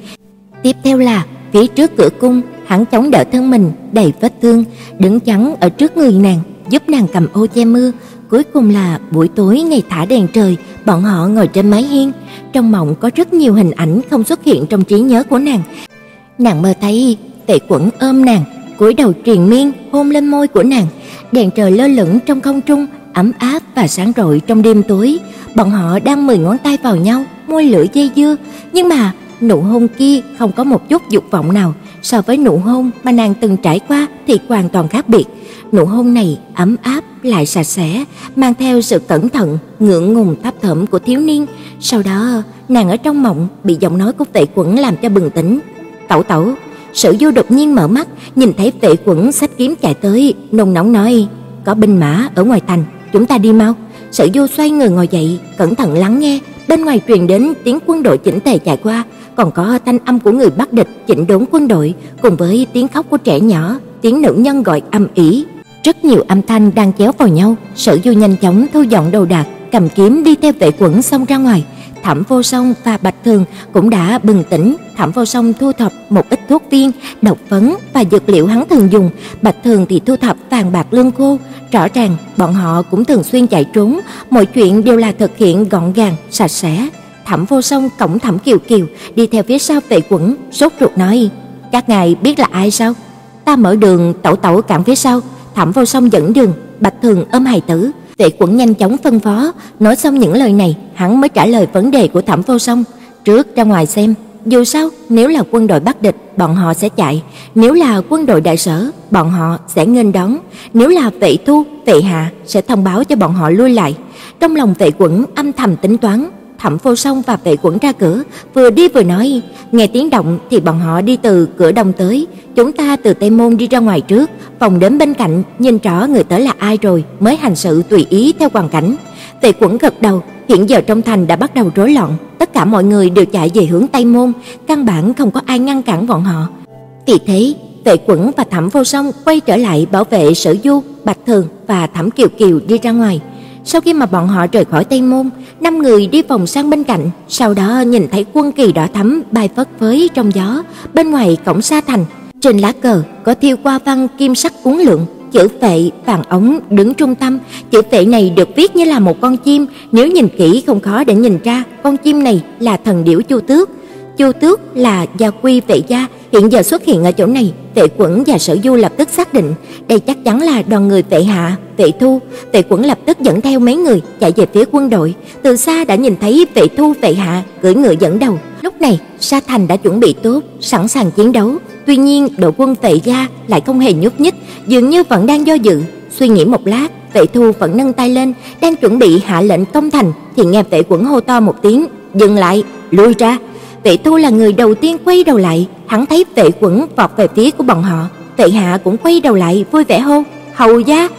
[SPEAKER 1] Tiếp theo là phía trước cửa cung, hắn chống đỡ thân mình đầy vết thương, đứng chắn ở trước người nàng, giúp nàng cầm ô che mưa. Cuối cùng là buổi tối ngày thả đèn trời, bọn họ ngồi trên mái hiên, trong mộng có rất nhiều hình ảnh không xuất hiện trong trí nhớ của nàng. Nàng mơ thấy Tệ Quẩn ôm nàng, cúi đầu triền miên hôn lên môi của nàng, đèn trời lơ lửng trong không trung, ấm áp và sáng rọi trong đêm tối. Bọn họ đang mười ngón tay vào nhau, môi lưỡi dây dưa, nhưng mà nụ hôn kia không có một chút dục vọng nào, so với nụ hôn mà nàng từng trải qua thì hoàn toàn khác biệt. Nụ hôn này ấm áp lại sạch sẽ, mang theo sự cẩn thận, ngượng ngùng thấp thỏm của thiếu niên. Sau đó, nàng ở trong mộng bị giọng nói của Vệ Quẩn làm cho bừng tỉnh. "Tẩu tẩu." Sử Du đột nhiên mở mắt, nhìn thấy Vệ Quẩn xách kiếm chạy tới, nồng nóng nói: "Có binh mã ở ngoài thành, chúng ta đi mau." Sử Du xoay người ngồi dậy, cẩn thận lắng nghe, bên ngoài truyền đến tiếng quân đội chỉnh tề chạy qua, còn có thanh âm của người bắt địch chỉnh đốn quân đội, cùng với tiếng khóc của trẻ nhỏ, tiếng nữ nhân gọi âm ỉ. Rất nhiều âm thanh đang chéo vào nhau, Sở Du nhanh chóng thu dọn đồ đạc, cầm kiếm đi theo vệ quẩn xông ra ngoài. Thẩm Vô Song và Bạch Thường cũng đã bừng tỉnh, Thẩm Vô Song thu thập một ít thuốc viên, độc phấn và dược liệu hắn thường dùng, Bạch Thường thì thu thập vàng bạc lương khô, rõ ràng bọn họ cũng thường xuyên chạy trốn, mọi chuyện đều là thực hiện gọn gàng, sạch sẽ. Thẩm Vô Song cổng Thẩm Kiều Kiều đi theo phía sau Vệ Quẩn, sốt ruột nói: "Các ngài biết là ai sao?" Ta mở đường, tẩu tẩu cản phía sau, Thẩm Vô Song dẫn đường, Bạch Thường ôm hài tử. Vệ Quẩn nhanh chóng phân phó, nói xong những lời này, hắn mới trả lời vấn đề của Thẩm Vô Song, trước ra ngoài xem, dù sao nếu là quân đội bắc địch, bọn họ sẽ chạy, nếu là quân đội đại sở, bọn họ sẽ nghênh đón, nếu là vệ thu, vệ hạ sẽ thông báo cho bọn họ lui lại. Trong lòng Vệ Quẩn âm thầm tính toán, Thẩm Vô Song và Vệ Quẩn ra cửa, vừa đi vừa nói, nghe tiếng động thì bọn họ đi từ cửa đông tới, chúng ta từ Tây môn đi ra ngoài trước, phòng đến bên cạnh, nhìn rõ người tới là ai rồi mới hành sự tùy ý theo hoàn cảnh. Vệ Quẩn gật đầu, hiện giờ trong thành đã bắt đầu rối loạn, tất cả mọi người đều chạy về hướng Tây môn, căn bản không có ai ngăn cản bọn họ. Vì thế, Vệ Quẩn và Thẩm Vô Song quay trở lại bảo vệ Sở Du, Bạch Thường và Thẩm Kiều Kiều đi ra ngoài. Sau khi mà bọn họ rời khỏi Tây Môn, năm người đi vòng sang bên cạnh, sau đó nhìn thấy quân kỳ đỏ thắm bay phất phới trong gió, bên ngoài cổng xa Thành, trên lá cờ có thiêu qua văn kim sắc cuốn lượn, chữ vệ vàng ống đứng trung tâm, chữ vệ này được viết như là một con chim, nếu nhìn kỹ không khó để nhìn ra, con chim này là thần điểu Chu Tước. Chu Tước là gia quy vệ gia, hiện giờ xuất hiện ở chỗ này, Vệ Quẩn và Sở Du lập tức xác định, đây chắc chắn là đoàn người Vệ Hạ, Vệ Thu. Vệ Quẩn lập tức dẫn theo mấy người chạy về phía quân đội, từ xa đã nhìn thấy Vệ Thu, Vệ Hạ cưỡi ngựa dẫn đầu. Lúc này, Sa Thành đã chuẩn bị tốt, sẵn sàng chiến đấu. Tuy nhiên, đội quân Vệ gia lại không hề nhúc nhích, dường như vẫn đang do dự. Suy nghĩ một lát, Vệ Thu vẫn nâng tay lên, đang chuẩn bị hạ lệnh công thành, thì nghe Vệ Quẩn hô to một tiếng, "Dừng lại, lui ra!" Vệ Thu là người đầu tiên quay đầu lại, hắn thấy Vệ Quẩn vọt về phía của bọn họ, Vệ Hạ cũng quay đầu lại vui vẻ hô, "Hầu gia!"